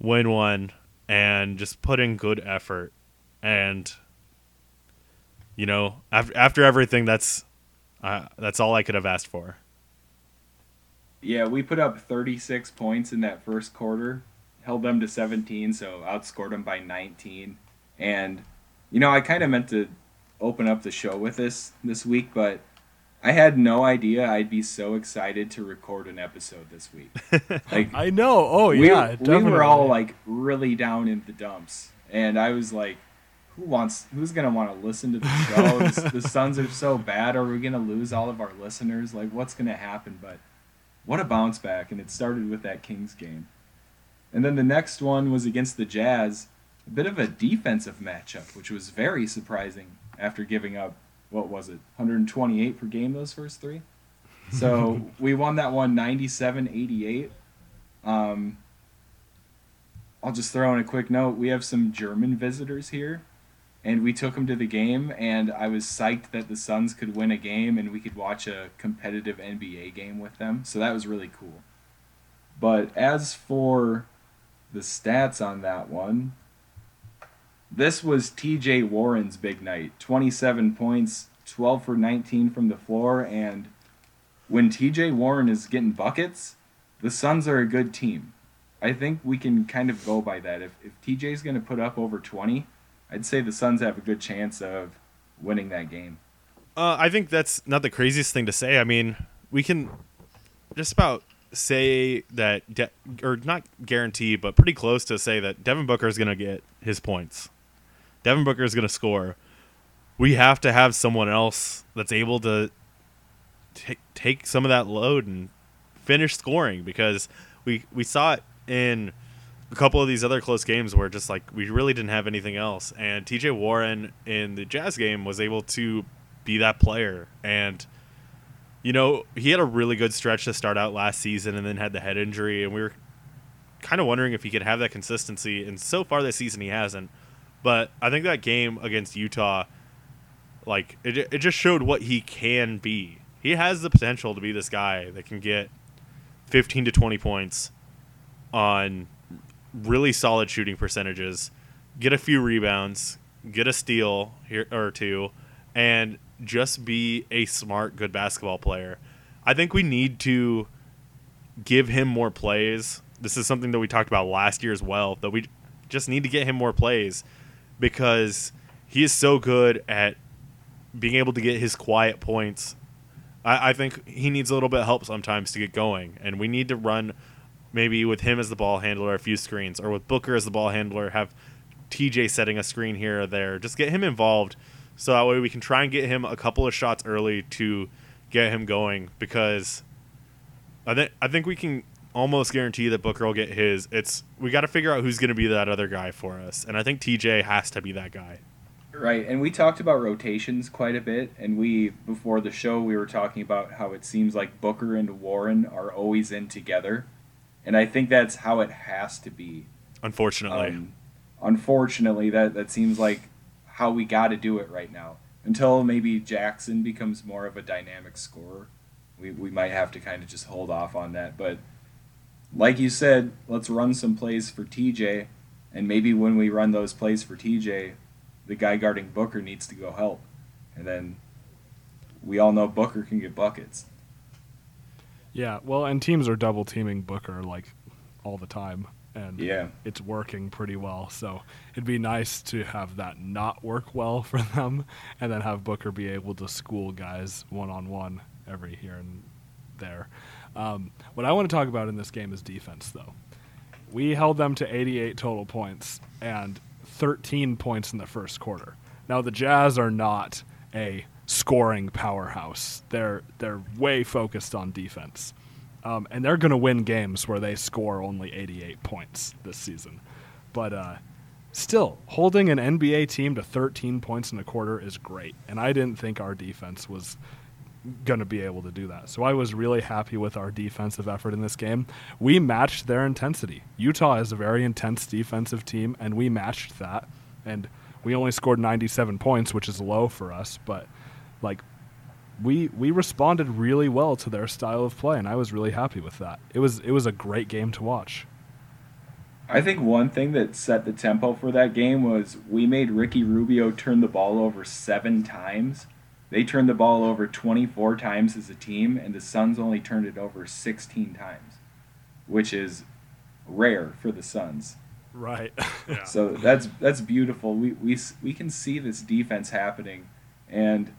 [SPEAKER 2] win one and just put in good effort. And you know, after after everything that's uh, that's all I could have asked for.
[SPEAKER 1] Yeah, we put up 36 points in that first quarter, held them to 17, so outscored them by 19. And you know, I kind of meant to open up the show with this this week, but I had no idea I'd be so excited to record an episode this week. Like
[SPEAKER 3] i know oh
[SPEAKER 1] we,
[SPEAKER 3] yeah
[SPEAKER 1] we were all like really down in the dumps, and I was like, "Who wants? Who's gonna want to listen to the show? the, the Suns are so bad. Are we gonna lose all of our listeners? Like, what's gonna happen?" But what a bounce back! And it started with that Kings game, and then the next one was against the Jazz. A bit of a defensive matchup, which was very surprising after giving up what was it, 128 per game those first three. So we won that one 97-88. Um, I'll just throw in a quick note. We have some German visitors here. and we took them to the game, and I was psyched that the Suns could win a game and we could watch a competitive NBA game with them. So that was really cool. But as for the stats on that one, this was TJ Warren's big night 27 points, 12 for 19 from the floor, and when TJ Warren is getting buckets, the Suns are a good team. I think we can kind of go by that. If, if TJ's going to put up over 20, I'd say the Suns have a good chance of winning that game.
[SPEAKER 2] Uh, I think that's not the craziest thing to say. I mean, we can just about say that, de- or not guarantee, but pretty close to say that Devin Booker is going to get his points. Devin Booker is going to score. We have to have someone else that's able to t- take some of that load and finish scoring because we we saw it in a couple of these other close games where just like we really didn't have anything else. And TJ Warren in the Jazz game was able to be that player. And you know he had a really good stretch to start out last season and then had the head injury. And we were kind of wondering if he could have that consistency. And so far this season he hasn't but I think that game against Utah like it, it just showed what he can be he has the potential to be this guy that can get 15 to 20 points on really solid shooting percentages, get a few rebounds, get a steal here or two, and just be a smart, good basketball player. I think we need to give him more plays. This is something that we talked about last year as well, that we just need to get him more plays because he is so good at being able to get his quiet points. I, I think he needs a little bit of help sometimes to get going, and we need to run maybe with him as the ball handler a few screens, or with Booker as the ball handler, have TJ setting a screen here or there. Just get him involved so that way we can try and get him a couple of shots early to get him going because I think I think we can almost guarantee that Booker will get his. It's we got to figure out who's going to be that other guy for us, and I think TJ has to be that guy.
[SPEAKER 1] Right, and we talked about rotations quite a bit, and we before the show we were talking about how it seems like Booker and Warren are always in together, and I think that's how it has to be.
[SPEAKER 2] Unfortunately,
[SPEAKER 1] Um, unfortunately, that that seems like how we got to do it right now. Until maybe Jackson becomes more of a dynamic scorer, we we might have to kind of just hold off on that. But like you said, let's run some plays for TJ, and maybe when we run those plays for TJ, the guy guarding Booker needs to go help, and then we all know Booker can get buckets.
[SPEAKER 3] Yeah, well, and teams are double teaming Booker like all the time, and
[SPEAKER 1] Yeah.
[SPEAKER 3] it's working pretty well. So it'd be nice to have that not work well for them, and then have Booker be able to school guys one on one every here and there. Um, what I want to talk about in this game is defense, though. We held them to 88 total points and 13 points in the first quarter. Now the Jazz are not a scoring powerhouse. They're they're way focused on defense, um, and they're going to win games where they score only 88 points this season. But uh, still, holding an NBA team to 13 points in a quarter is great, and I didn't think our defense was going to be able to do that. So I was really happy with our defensive effort in this game. We matched their intensity. Utah is a very intense defensive team, and we matched that. And we only scored 97 points, which is low for us, but like we we responded really well to their style of play, and I was really happy with that. It was it was a great game to watch.
[SPEAKER 1] I think one thing that set the tempo for that game was we made Ricky Rubio turn the ball over seven times. They turned the ball over 24 times as a team, and the Suns only turned it over 16 times, which is rare for the Suns.
[SPEAKER 3] Right.
[SPEAKER 2] yeah.
[SPEAKER 1] So that's that's beautiful. We we we can see this defense happening, and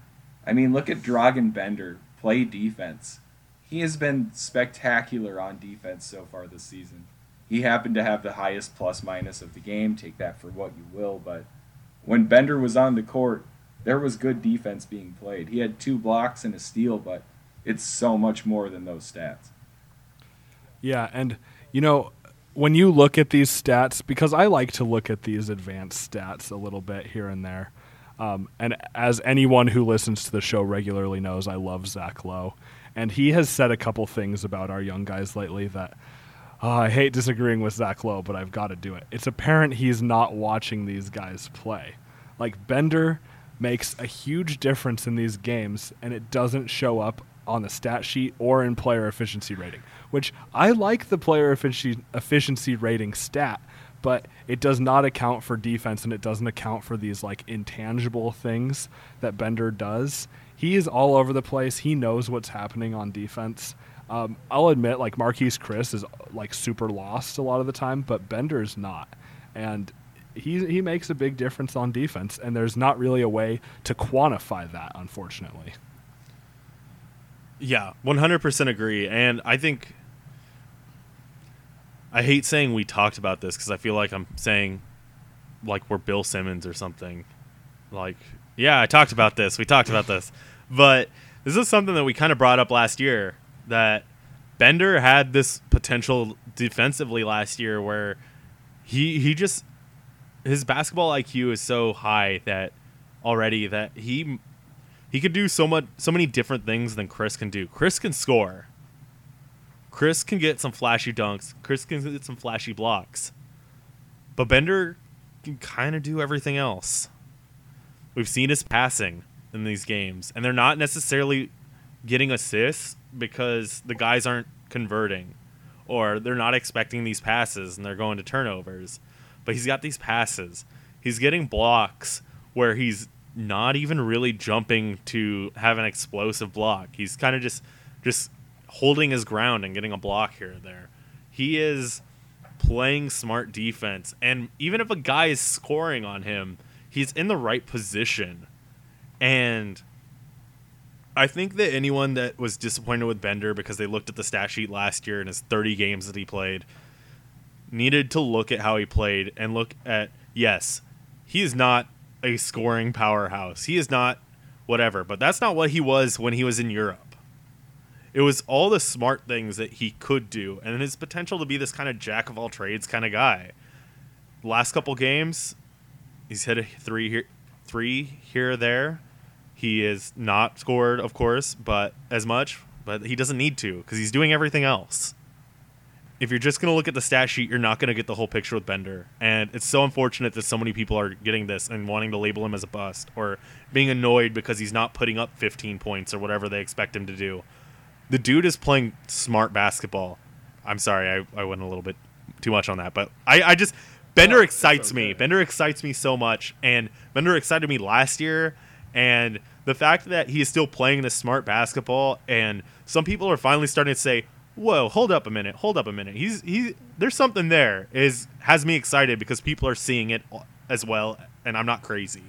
[SPEAKER 1] I mean, look at Dragan Bender play defense. He has been spectacular on defense so far this season. He happened to have the highest plus minus of the game. Take that for what you will, but when Bender was on the court, there was good defense being played. He had two blocks and a steal, but it's so much more than those stats.
[SPEAKER 3] Yeah, and you know, when you look at these stats, because I like to look at these advanced stats a little bit here and there, um, and as anyone who listens to the show regularly knows, I love Zach Lowe, and he has said a couple things about our young guys lately that. oh, I hate disagreeing with Zach Lowe, but I've got to do it. It's apparent he's not watching these guys play. Like Bender makes a huge difference in these games, and it doesn't show up on the stat sheet or in player efficiency rating. Which I like the player efficiency efficiency rating stat, but it does not account for defense, and it doesn't account for these like intangible things that Bender does. He is all over the place. He knows what's happening on defense. Um, I'll admit, like Marquese Chriss is like super lost a lot of the time, but Bender's not, and he he makes a big difference on defense. And there's not really a way to quantify that, unfortunately.
[SPEAKER 2] Yeah, 100% agree. And I think I hate saying we talked about this because I feel like I'm saying like we're Bill Simmons or something. Like, yeah, I talked about this. We talked about this. But this is something that we kind of brought up last year that Bender had this potential defensively last year where he he just his basketball IQ is so high that already that he he could do so much so many different things than Chriss can do. Chriss can score. Chriss can get some flashy dunks. Chriss can get some flashy blocks. But Bender can kind of do everything else. We've seen his passing in these games, and they're not necessarily getting assists because the guys aren't converting or they're not expecting these passes and they're going to turnovers. But he's got these passes. He's getting blocks where he's not even really jumping to have an explosive block. He's kind of just just holding his ground and getting a block here and there. He is playing smart defense and even if a guy is scoring on him, he's in the right position. And I think that anyone that was disappointed with Bender because they looked at the stat sheet last year and his 30 games that he played needed to look at how he played and look at yes, he is not a scoring powerhouse. He is not whatever, but that's not what he was when he was in Europe. It was all the smart things that he could do and his potential to be this kind of jack of all trades kind of guy. Last couple games, he's hit a three here, three here or there. He is not scored, of course, but as much, but he doesn't need to because he's doing everything else if you're just going to look at the stat sheet, you're not going to get the whole picture with Bender. And it's so unfortunate that so many people are getting this and wanting to label him as a bust or being annoyed because he's not putting up 15 points or whatever they expect him to do. The dude is playing smart basketball. I'm sorry, I, I went a little bit too much on that, but I, I just. Bender oh, excites me. Bender excites me so much. And Bender excited me last year. And the fact that he is still playing this smart basketball, and some people are finally starting to say, whoa, hold up a minute, hold up a minute. He's he there's something there is has me excited because people are seeing it as well, and I'm not crazy.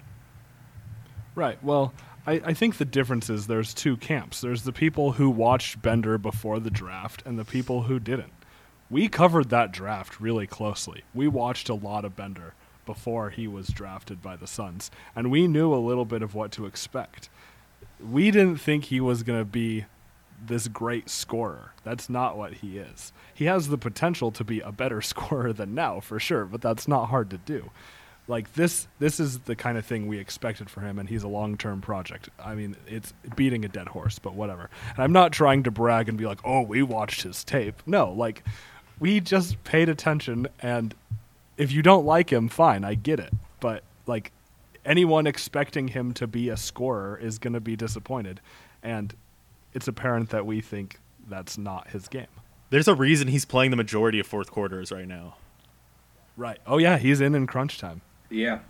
[SPEAKER 3] Right. Well, I, I think the difference is there's two camps. There's the people who watched Bender before the draft and the people who didn't. We covered that draft really closely. We watched a lot of Bender before he was drafted by the Suns, and we knew a little bit of what to expect. We didn't think he was going to be this great scorer. That's not what he is. He has the potential to be a better scorer than now, for sure, but that's not hard to do. Like this this is the kind of thing we expected for him and he's a long-term project. I mean, it's beating a dead horse, but whatever. And I'm not trying to brag and be like, "Oh, we watched his tape." No, like we just paid attention and if you don't like him, fine, I get it. But like anyone expecting him to be a scorer is going to be disappointed. And it's apparent that we think that's not his game.
[SPEAKER 2] There's a reason he's playing the majority of fourth quarters right now.
[SPEAKER 3] Right. Oh yeah, he's in in crunch time.
[SPEAKER 1] Yeah.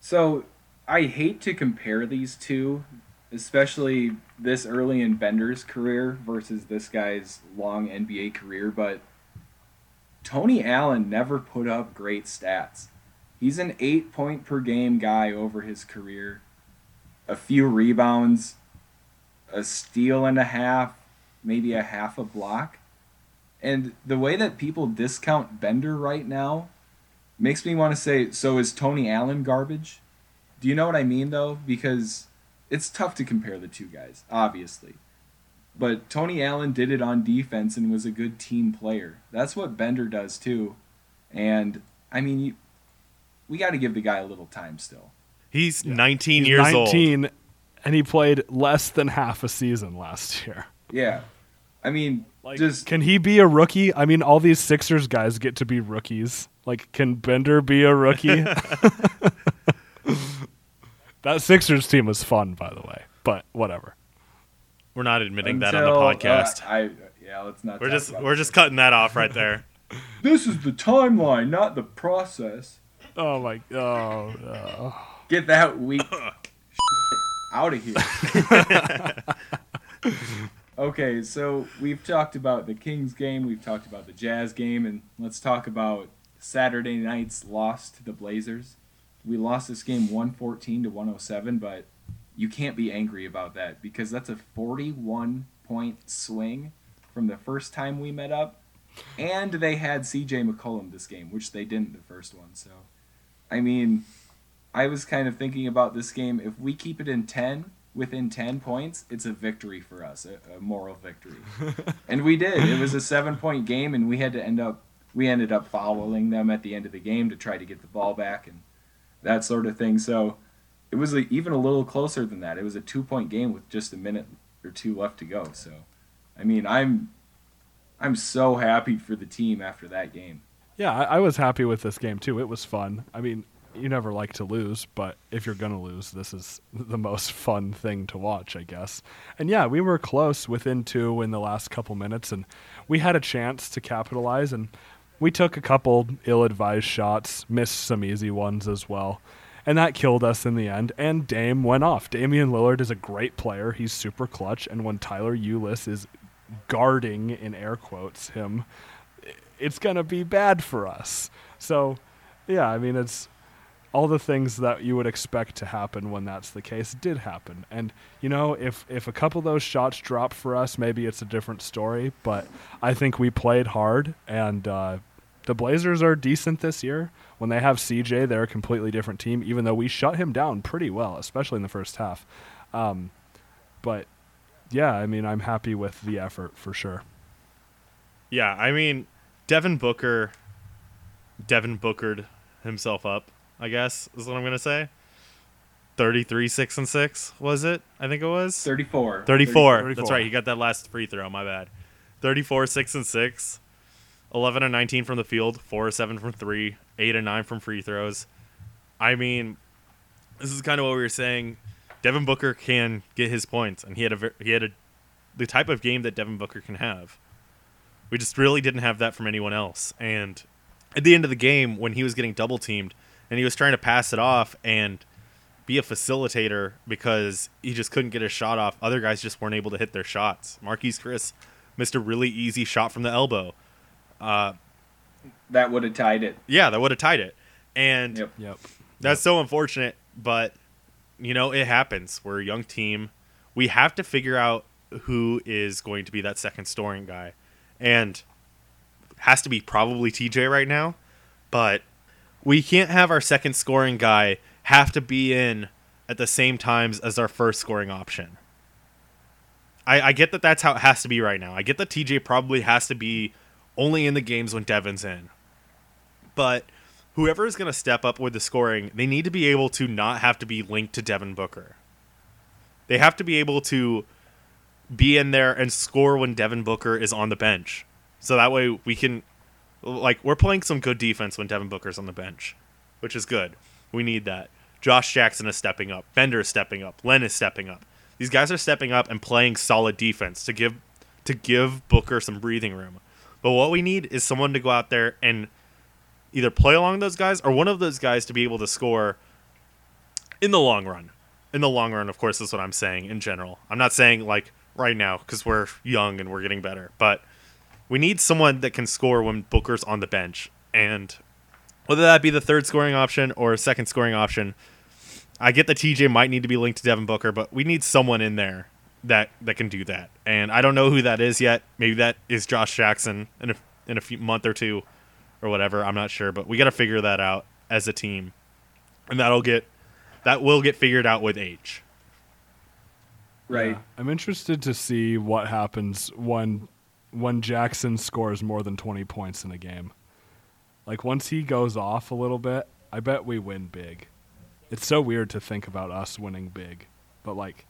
[SPEAKER 1] So I hate to compare these two, especially this early in Bender's career versus this guy's long NBA career, but Tony Allen never put up great stats. He's an eight point per game guy over his career, a few rebounds, a steal and a half, maybe a half a block. And the way that people discount Bender right now makes me want to say, so is Tony Allen garbage? Do you know what I mean though? Because it's tough to compare the two guys, obviously. But Tony Allen did it on defense and was a good team player. That's what Bender does too. And I mean, you, we got to give the guy a little time still.
[SPEAKER 2] He's yeah. 19
[SPEAKER 3] He's
[SPEAKER 2] years
[SPEAKER 3] 19,
[SPEAKER 2] old.
[SPEAKER 3] 19 and he played less than half a season last year.
[SPEAKER 1] Yeah. I mean,
[SPEAKER 3] like,
[SPEAKER 1] just
[SPEAKER 3] can he be a rookie? I mean, all these Sixers guys get to be rookies. Like, can Bender be a rookie? That Sixers team was fun, by the way, but whatever.
[SPEAKER 2] We're not admitting that on the podcast.
[SPEAKER 1] uh, I yeah, let's not.
[SPEAKER 2] we're just we're just cutting that off right there.
[SPEAKER 1] This is the timeline, not the process.
[SPEAKER 3] Oh my! Oh, no.
[SPEAKER 1] Get that weak out of here. okay, so we've talked about the Kings game, we've talked about the Jazz game, and let's talk about Saturday night's loss to the Blazers. We lost this game 114 to 107, but you can't be angry about that because that's a 41 point swing from the first time we met up. And they had CJ McCollum this game, which they didn't the first one. So, I mean, I was kind of thinking about this game. If we keep it in 10, within 10 points, it's a victory for us, a, a moral victory. and we did. It was a seven point game, and we had to end up, we ended up following them at the end of the game to try to get the ball back and that sort of thing. So it was like even a little closer than that. It was a two point game with just a minute or two left to go. So, I mean, I'm. I'm so happy for the team after that game.
[SPEAKER 3] Yeah, I, I was happy with this game too. It was fun. I mean, you never like to lose, but if you're gonna lose, this is the most fun thing to watch, I guess. And yeah, we were close within two in the last couple minutes, and we had a chance to capitalize, and we took a couple ill-advised shots, missed some easy ones as well. And that killed us in the end. And Dame went off. Damian Lillard is a great player. He's super clutch. And when Tyler Ulis is guarding, in air quotes, him, it's going to be bad for us. So, yeah, I mean, it's all the things that you would expect to happen when that's the case did happen. And you know, if if a couple of those shots drop for us, maybe it's a different story. But I think we played hard, and uh, the Blazers are decent this year. When they have CJ, they're a completely different team. Even though we shut him down pretty well, especially in the first half. Um, but yeah, I mean, I'm happy with the effort for sure.
[SPEAKER 2] Yeah, I mean, Devin Booker, Devin Bookered himself up. I guess is what I'm gonna say. Thirty-three, six and six was it? I think it was
[SPEAKER 1] 34.
[SPEAKER 2] 34.
[SPEAKER 3] 34.
[SPEAKER 2] That's right. He got that last free throw. My bad. 34, 6 and 6. 11 and 19 from the field. 4 or 7 from 3. 8 and 9 from free throws. I mean, this is kind of what we were saying. Devin Booker can get his points, and he had a he had a the type of game that Devin Booker can have. We just really didn't have that from anyone else. And at the end of the game, when he was getting double teamed, and he was trying to pass it off and be a facilitator because he just couldn't get a shot off. Other guys just weren't able to hit their shots. Marquese Chriss missed a really easy shot from the elbow. Uh,
[SPEAKER 1] That would have tied it.
[SPEAKER 2] yeah, that would have tied it. And
[SPEAKER 1] Yep.
[SPEAKER 3] Yep.
[SPEAKER 2] that's so unfortunate, but you know, it happens. We're a young team. We have to figure out who is going to be that second scoring guy. And has to be probably TJ right now, but we can't have our second scoring guy have to be in at the same times as our first scoring option. I, I get that that's how it has to be right now. I get that TJ probably has to be only in the games when Devin's in. But whoever is going to step up with the scoring, they need to be able to not have to be linked to Devin Booker. They have to be able to be in there and score when Devin Booker is on the bench. So that way we can like we're playing some good defense when Devin Booker's on the bench, which is good. We need that. Josh Jackson is stepping up. Bender is stepping up. Len is stepping up. These guys are stepping up and playing solid defense to give to give Booker some breathing room. But what we need is someone to go out there and either play along those guys or one of those guys to be able to score in the long run. In the long run, of course, is what I'm saying in general. I'm not saying like right now because we're young and we're getting better, but we need someone that can score when Booker's on the bench. And whether that be the third scoring option or a second scoring option, I get that TJ might need to be linked to Devin Booker, but we need someone in there that that can do that. And I don't know who that is yet. Maybe that is Josh Jackson in a in a few month or two or whatever. I'm not sure, but we got to figure that out as a team, and that'll get that will get figured out with age.
[SPEAKER 1] Right.
[SPEAKER 3] Yeah. I'm interested to see what happens when when Jackson scores more than 20 points in a game. Like once he goes off a little bit, I bet we win big. It's so weird to think about us winning big, but like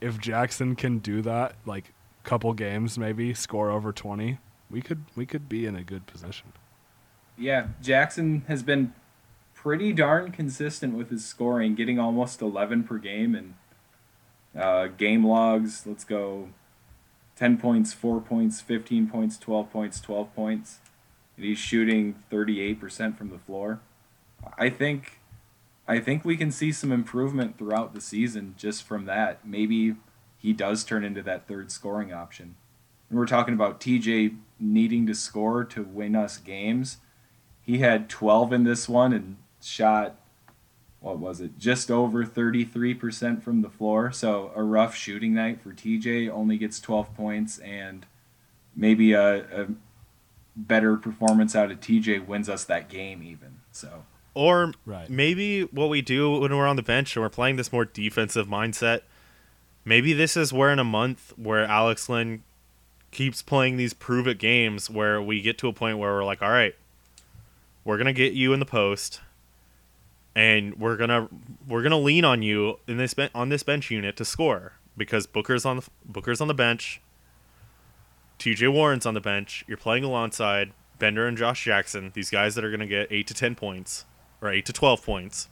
[SPEAKER 3] if Jackson can do that, like couple games maybe score over 20, we could we could be in a good position.
[SPEAKER 1] Yeah, Jackson has been pretty darn consistent with his scoring, getting almost 11 per game and uh, game logs. Let's go 10 points, 4 points, 15 points, 12 points, 12 points. And he's shooting 38% from the floor. I think I think we can see some improvement throughout the season just from that. Maybe he does turn into that third scoring option. And we're talking about TJ needing to score to win us games. He had 12 in this one and shot what was it? Just over 33% from the floor. So a rough shooting night for TJ only gets 12 points and maybe a, a better performance out of TJ wins us that game even. So
[SPEAKER 2] Or
[SPEAKER 3] Right.
[SPEAKER 2] maybe what we do when we're on the bench and we're playing this more defensive mindset, maybe this is where in a month where Alex Len keeps playing these prove it games where we get to a point where we're like, all right, we're gonna get you in the post, and we're gonna we're gonna lean on you in this on this bench unit to score because Booker's on the Booker's on the bench. T.J. Warren's on the bench. You're playing alongside Bender and Josh Jackson, these guys that are going to get eight to ten points or eight to twelve points.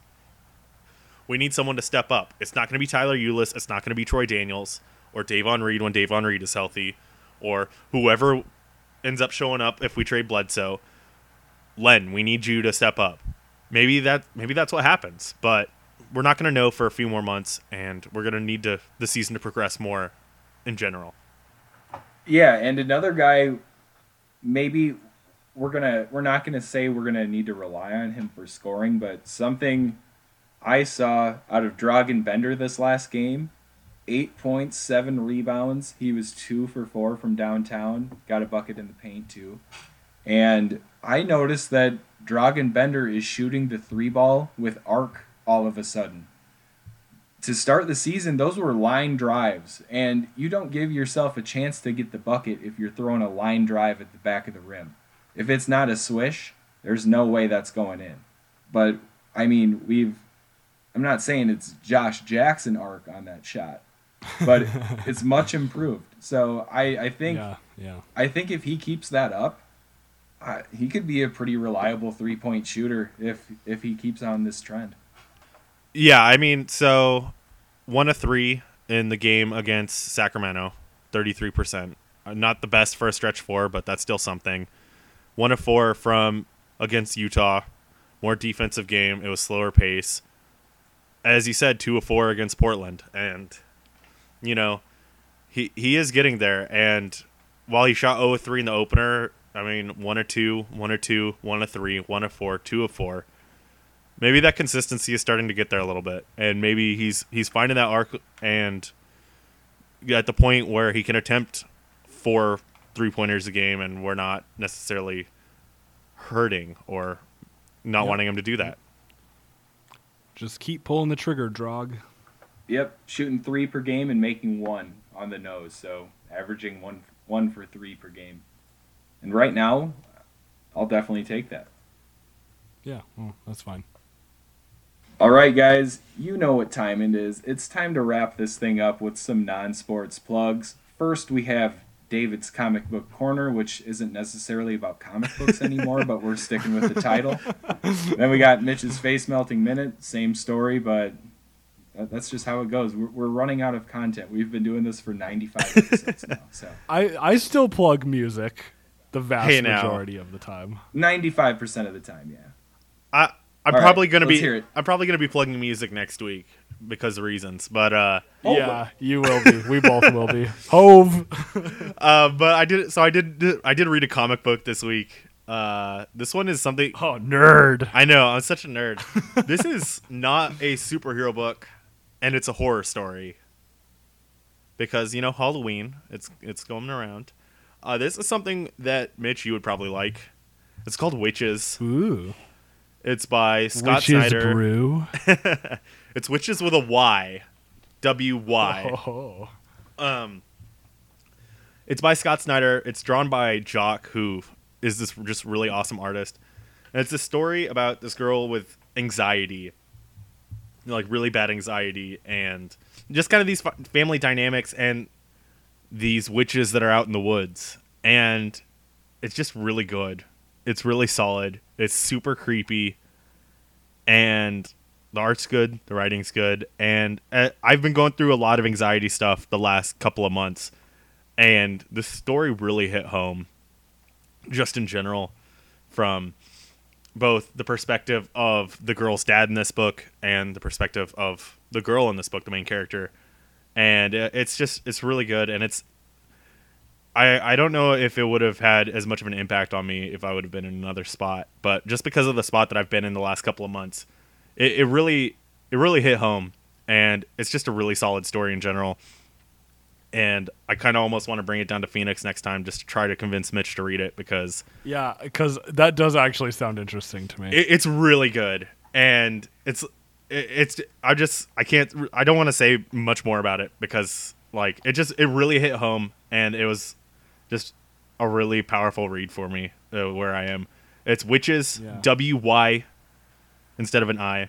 [SPEAKER 2] We need someone to step up. It's not going to be Tyler Ulis. It's not going to be Troy Daniels or Davon Reed when Davon Reed is healthy, or whoever ends up showing up if we trade Bledsoe. Len, we need you to step up. Maybe that maybe that's what happens, but we're not going to know for a few more months, and we're going to need to the season to progress more in general.
[SPEAKER 1] Yeah, and another guy, maybe we're gonna we're not gonna say we're gonna need to rely on him for scoring, but something I saw out of Dragan Bender this last game, eight points, seven rebounds. He was two for four from downtown. Got a bucket in the paint too, and I noticed that Dragan Bender is shooting the three ball with arc all of a sudden to start the season, those were line drives, and you don't give yourself a chance to get the bucket if you're throwing a line drive at the back of the rim. If it's not a swish, there's no way that's going in. But I mean, we've I'm not saying it's Josh Jackson arc on that shot, but it's much improved. So I, I think
[SPEAKER 3] Yeah, yeah.
[SPEAKER 1] I think if he keeps that up, uh, he could be a pretty reliable three point shooter if if he keeps on this trend.
[SPEAKER 2] Yeah, I mean, so one of three in the game against Sacramento, thirty-three percent. Not the best for a stretch four, but that's still something. One of four from against Utah, more defensive game. It was slower pace. As you said, two of four against Portland, and you know, he he is getting there. And while he shot 0-3 in the opener, I mean, one or two, one or two, one or three, one or four, two or four maybe that consistency is starting to get there a little bit, and maybe he's he's finding that arc and at the point where he can attempt four three pointers a game, and we're not necessarily hurting or not
[SPEAKER 3] Yep.
[SPEAKER 2] wanting him to do that.
[SPEAKER 3] Just keep pulling the trigger, Drog.
[SPEAKER 1] Yep, shooting three per game and making one on the nose, so averaging one one for three per game. And right now, I'll definitely take that.
[SPEAKER 3] Yeah, well, that's fine.
[SPEAKER 1] All right, guys, you know what time it is. It's time to wrap this thing up with some non-sports plugs. First, we have David's comic book corner, which isn't necessarily about comic books anymore, but we're sticking with the title. then we got Mitch's face melting minute, same story, but that's just how it goes. We're, we're running out of content. We've been doing this for 95 episodes now, so
[SPEAKER 3] I, I still plug music the vast
[SPEAKER 2] Hey,
[SPEAKER 3] majority of the time.
[SPEAKER 1] 95% of the time, yeah.
[SPEAKER 2] I I'm
[SPEAKER 1] All right,
[SPEAKER 2] probably gonna be
[SPEAKER 1] hear it.
[SPEAKER 2] I'm probably gonna be plugging music next week because of reasons, but uh.
[SPEAKER 1] Oh,
[SPEAKER 3] yeah, you will be. We both will be. Hove.
[SPEAKER 2] Uh, but I did. So I did. I did read a comic book this week. Uh, this one is something.
[SPEAKER 3] Oh, nerd.
[SPEAKER 2] I know. I'm such a nerd. this is not a superhero book, and it's a horror story. Because you know Halloween, it's it's going around. Uh, this is something that Mitch you would probably like. It's called Wytches.
[SPEAKER 3] Ooh.
[SPEAKER 2] It's by Scott
[SPEAKER 3] Witches
[SPEAKER 2] Snyder.
[SPEAKER 3] brew.
[SPEAKER 2] it's Wytches with a Y, W Y.
[SPEAKER 3] Oh.
[SPEAKER 2] Um, it's by Scott Snyder. It's drawn by Jock, who is this just really awesome artist. And it's a story about this girl with anxiety, like really bad anxiety, and just kind of these fa- family dynamics and these witches that are out in the woods. And it's just really good. It's really solid. It's super creepy. and the art's good, the writing's good, and uh, I've been going through a lot of anxiety stuff the last couple of months, and the story really hit home, just in general, from both the perspective of the girl's dad in this book and the perspective of the girl in this book, the main character, and it's just it's really good, and it's I, I don't know if it would have had as much of an impact on me if I would have been in another spot, but just because of the spot that I've been in the last couple of months, it, it really it really hit home, and it's just a really solid story in general. And I kind of almost want to bring it down to Phoenix next time just to try to convince Mitch to read it because
[SPEAKER 3] Yeah, because that does actually sound interesting to me.
[SPEAKER 2] it, it's really good, and it's it, it's I just I can't I don't want to say much more about it because like it just it really hit home, and it was just a really powerful read for me uh, where I am. It's Wytches
[SPEAKER 3] Yeah.
[SPEAKER 2] W Y instead of an I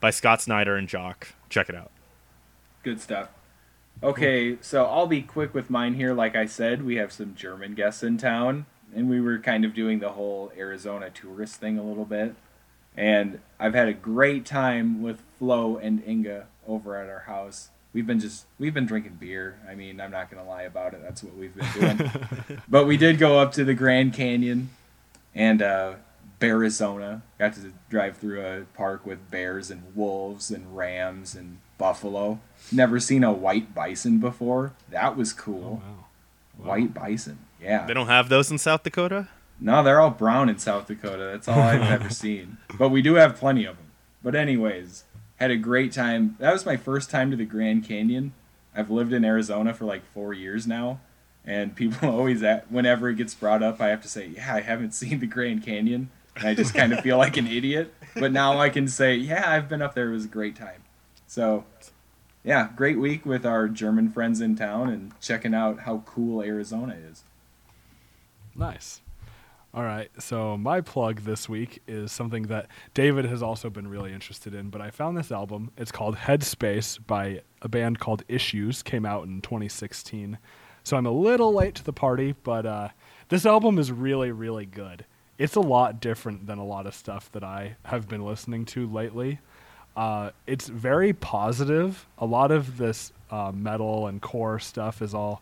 [SPEAKER 2] by Scott Snyder and Jock. Check it out.
[SPEAKER 1] Good stuff. Okay, so I'll be quick with mine here. Like I said, we have some German guests in town, and we were kind of doing the whole Arizona tourist thing a little bit. And I've had a great time with Flo and Inga over at our house. We've been just we've been drinking beer. I mean, I'm not gonna lie about it. That's what we've been doing. but we did go up to the Grand Canyon and uh, Arizona. Got to drive through a park with bears and wolves and rams and buffalo. Never seen a white bison before. That was cool.
[SPEAKER 3] wow.
[SPEAKER 1] White bison. Yeah.
[SPEAKER 2] They don't have those in South Dakota.
[SPEAKER 1] No, they're all brown in South Dakota. That's all I've ever seen. But we do have plenty of them. But anyways, had a great time. That was my first time to the Grand Canyon. I've lived in Arizona for like four years now, and people always, at, whenever it gets brought up, I have to say, "Yeah, I haven't seen the Grand Canyon," and I just kind of feel like an idiot. But now I can say, "Yeah, I've been up there. It was a great time." So, yeah, great week with our German friends in town and checking out how cool Arizona is.
[SPEAKER 3] Nice. All right. So my plug this week is something that David has also been really interested in, but I found this album. It's called Headspace by a band called Issues. Came out in 2016. So I'm a little late to the party, but uh, this album is really, really good. It's a lot different than a lot of stuff that I have been listening to lately. Uh, it's very positive. A lot of this uh, metal and core stuff is all,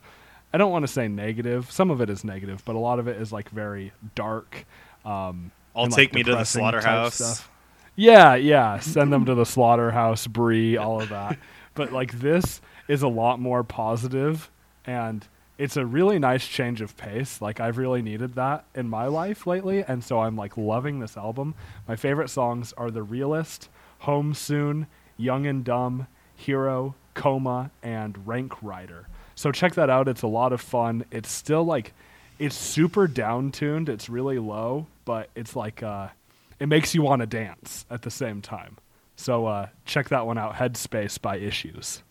[SPEAKER 3] I don't want to say negative. Some of it is negative, but a lot of it is like very dark. Um,
[SPEAKER 2] I'll
[SPEAKER 3] and, like,
[SPEAKER 2] take me to the slaughterhouse.
[SPEAKER 3] Yeah, yeah. Send them to the slaughterhouse, Brie, all of that. But like this is a lot more positive and it's a really nice change of pace. Like I've really needed that in my life lately, and so I'm like loving this album. My favorite songs are The Realest, Home Soon, Young and Dumb, Hero, Coma, and Rank Rider. So check that out. It's a lot of fun. It's still like it's super down tuned. It's really low, but it's like uh it makes you want to dance at the same time. So uh check that one out. Headspace by Issues.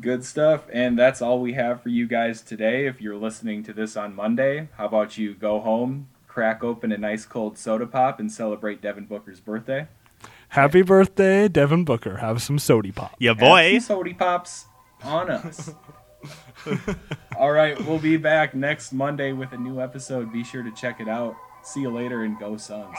[SPEAKER 1] Good stuff. And that's all we have for you guys today. If you're listening to this on Monday, how about you go home, crack open a nice cold soda pop, and celebrate Devin Booker's birthday?
[SPEAKER 3] Happy birthday, Devin Booker. Have some sody pop.
[SPEAKER 2] Yeah,
[SPEAKER 1] Have
[SPEAKER 2] boy.
[SPEAKER 1] some soda pops on us. all right, we'll be back next Monday with a new episode. Be sure to check it out. See you later and go Suns.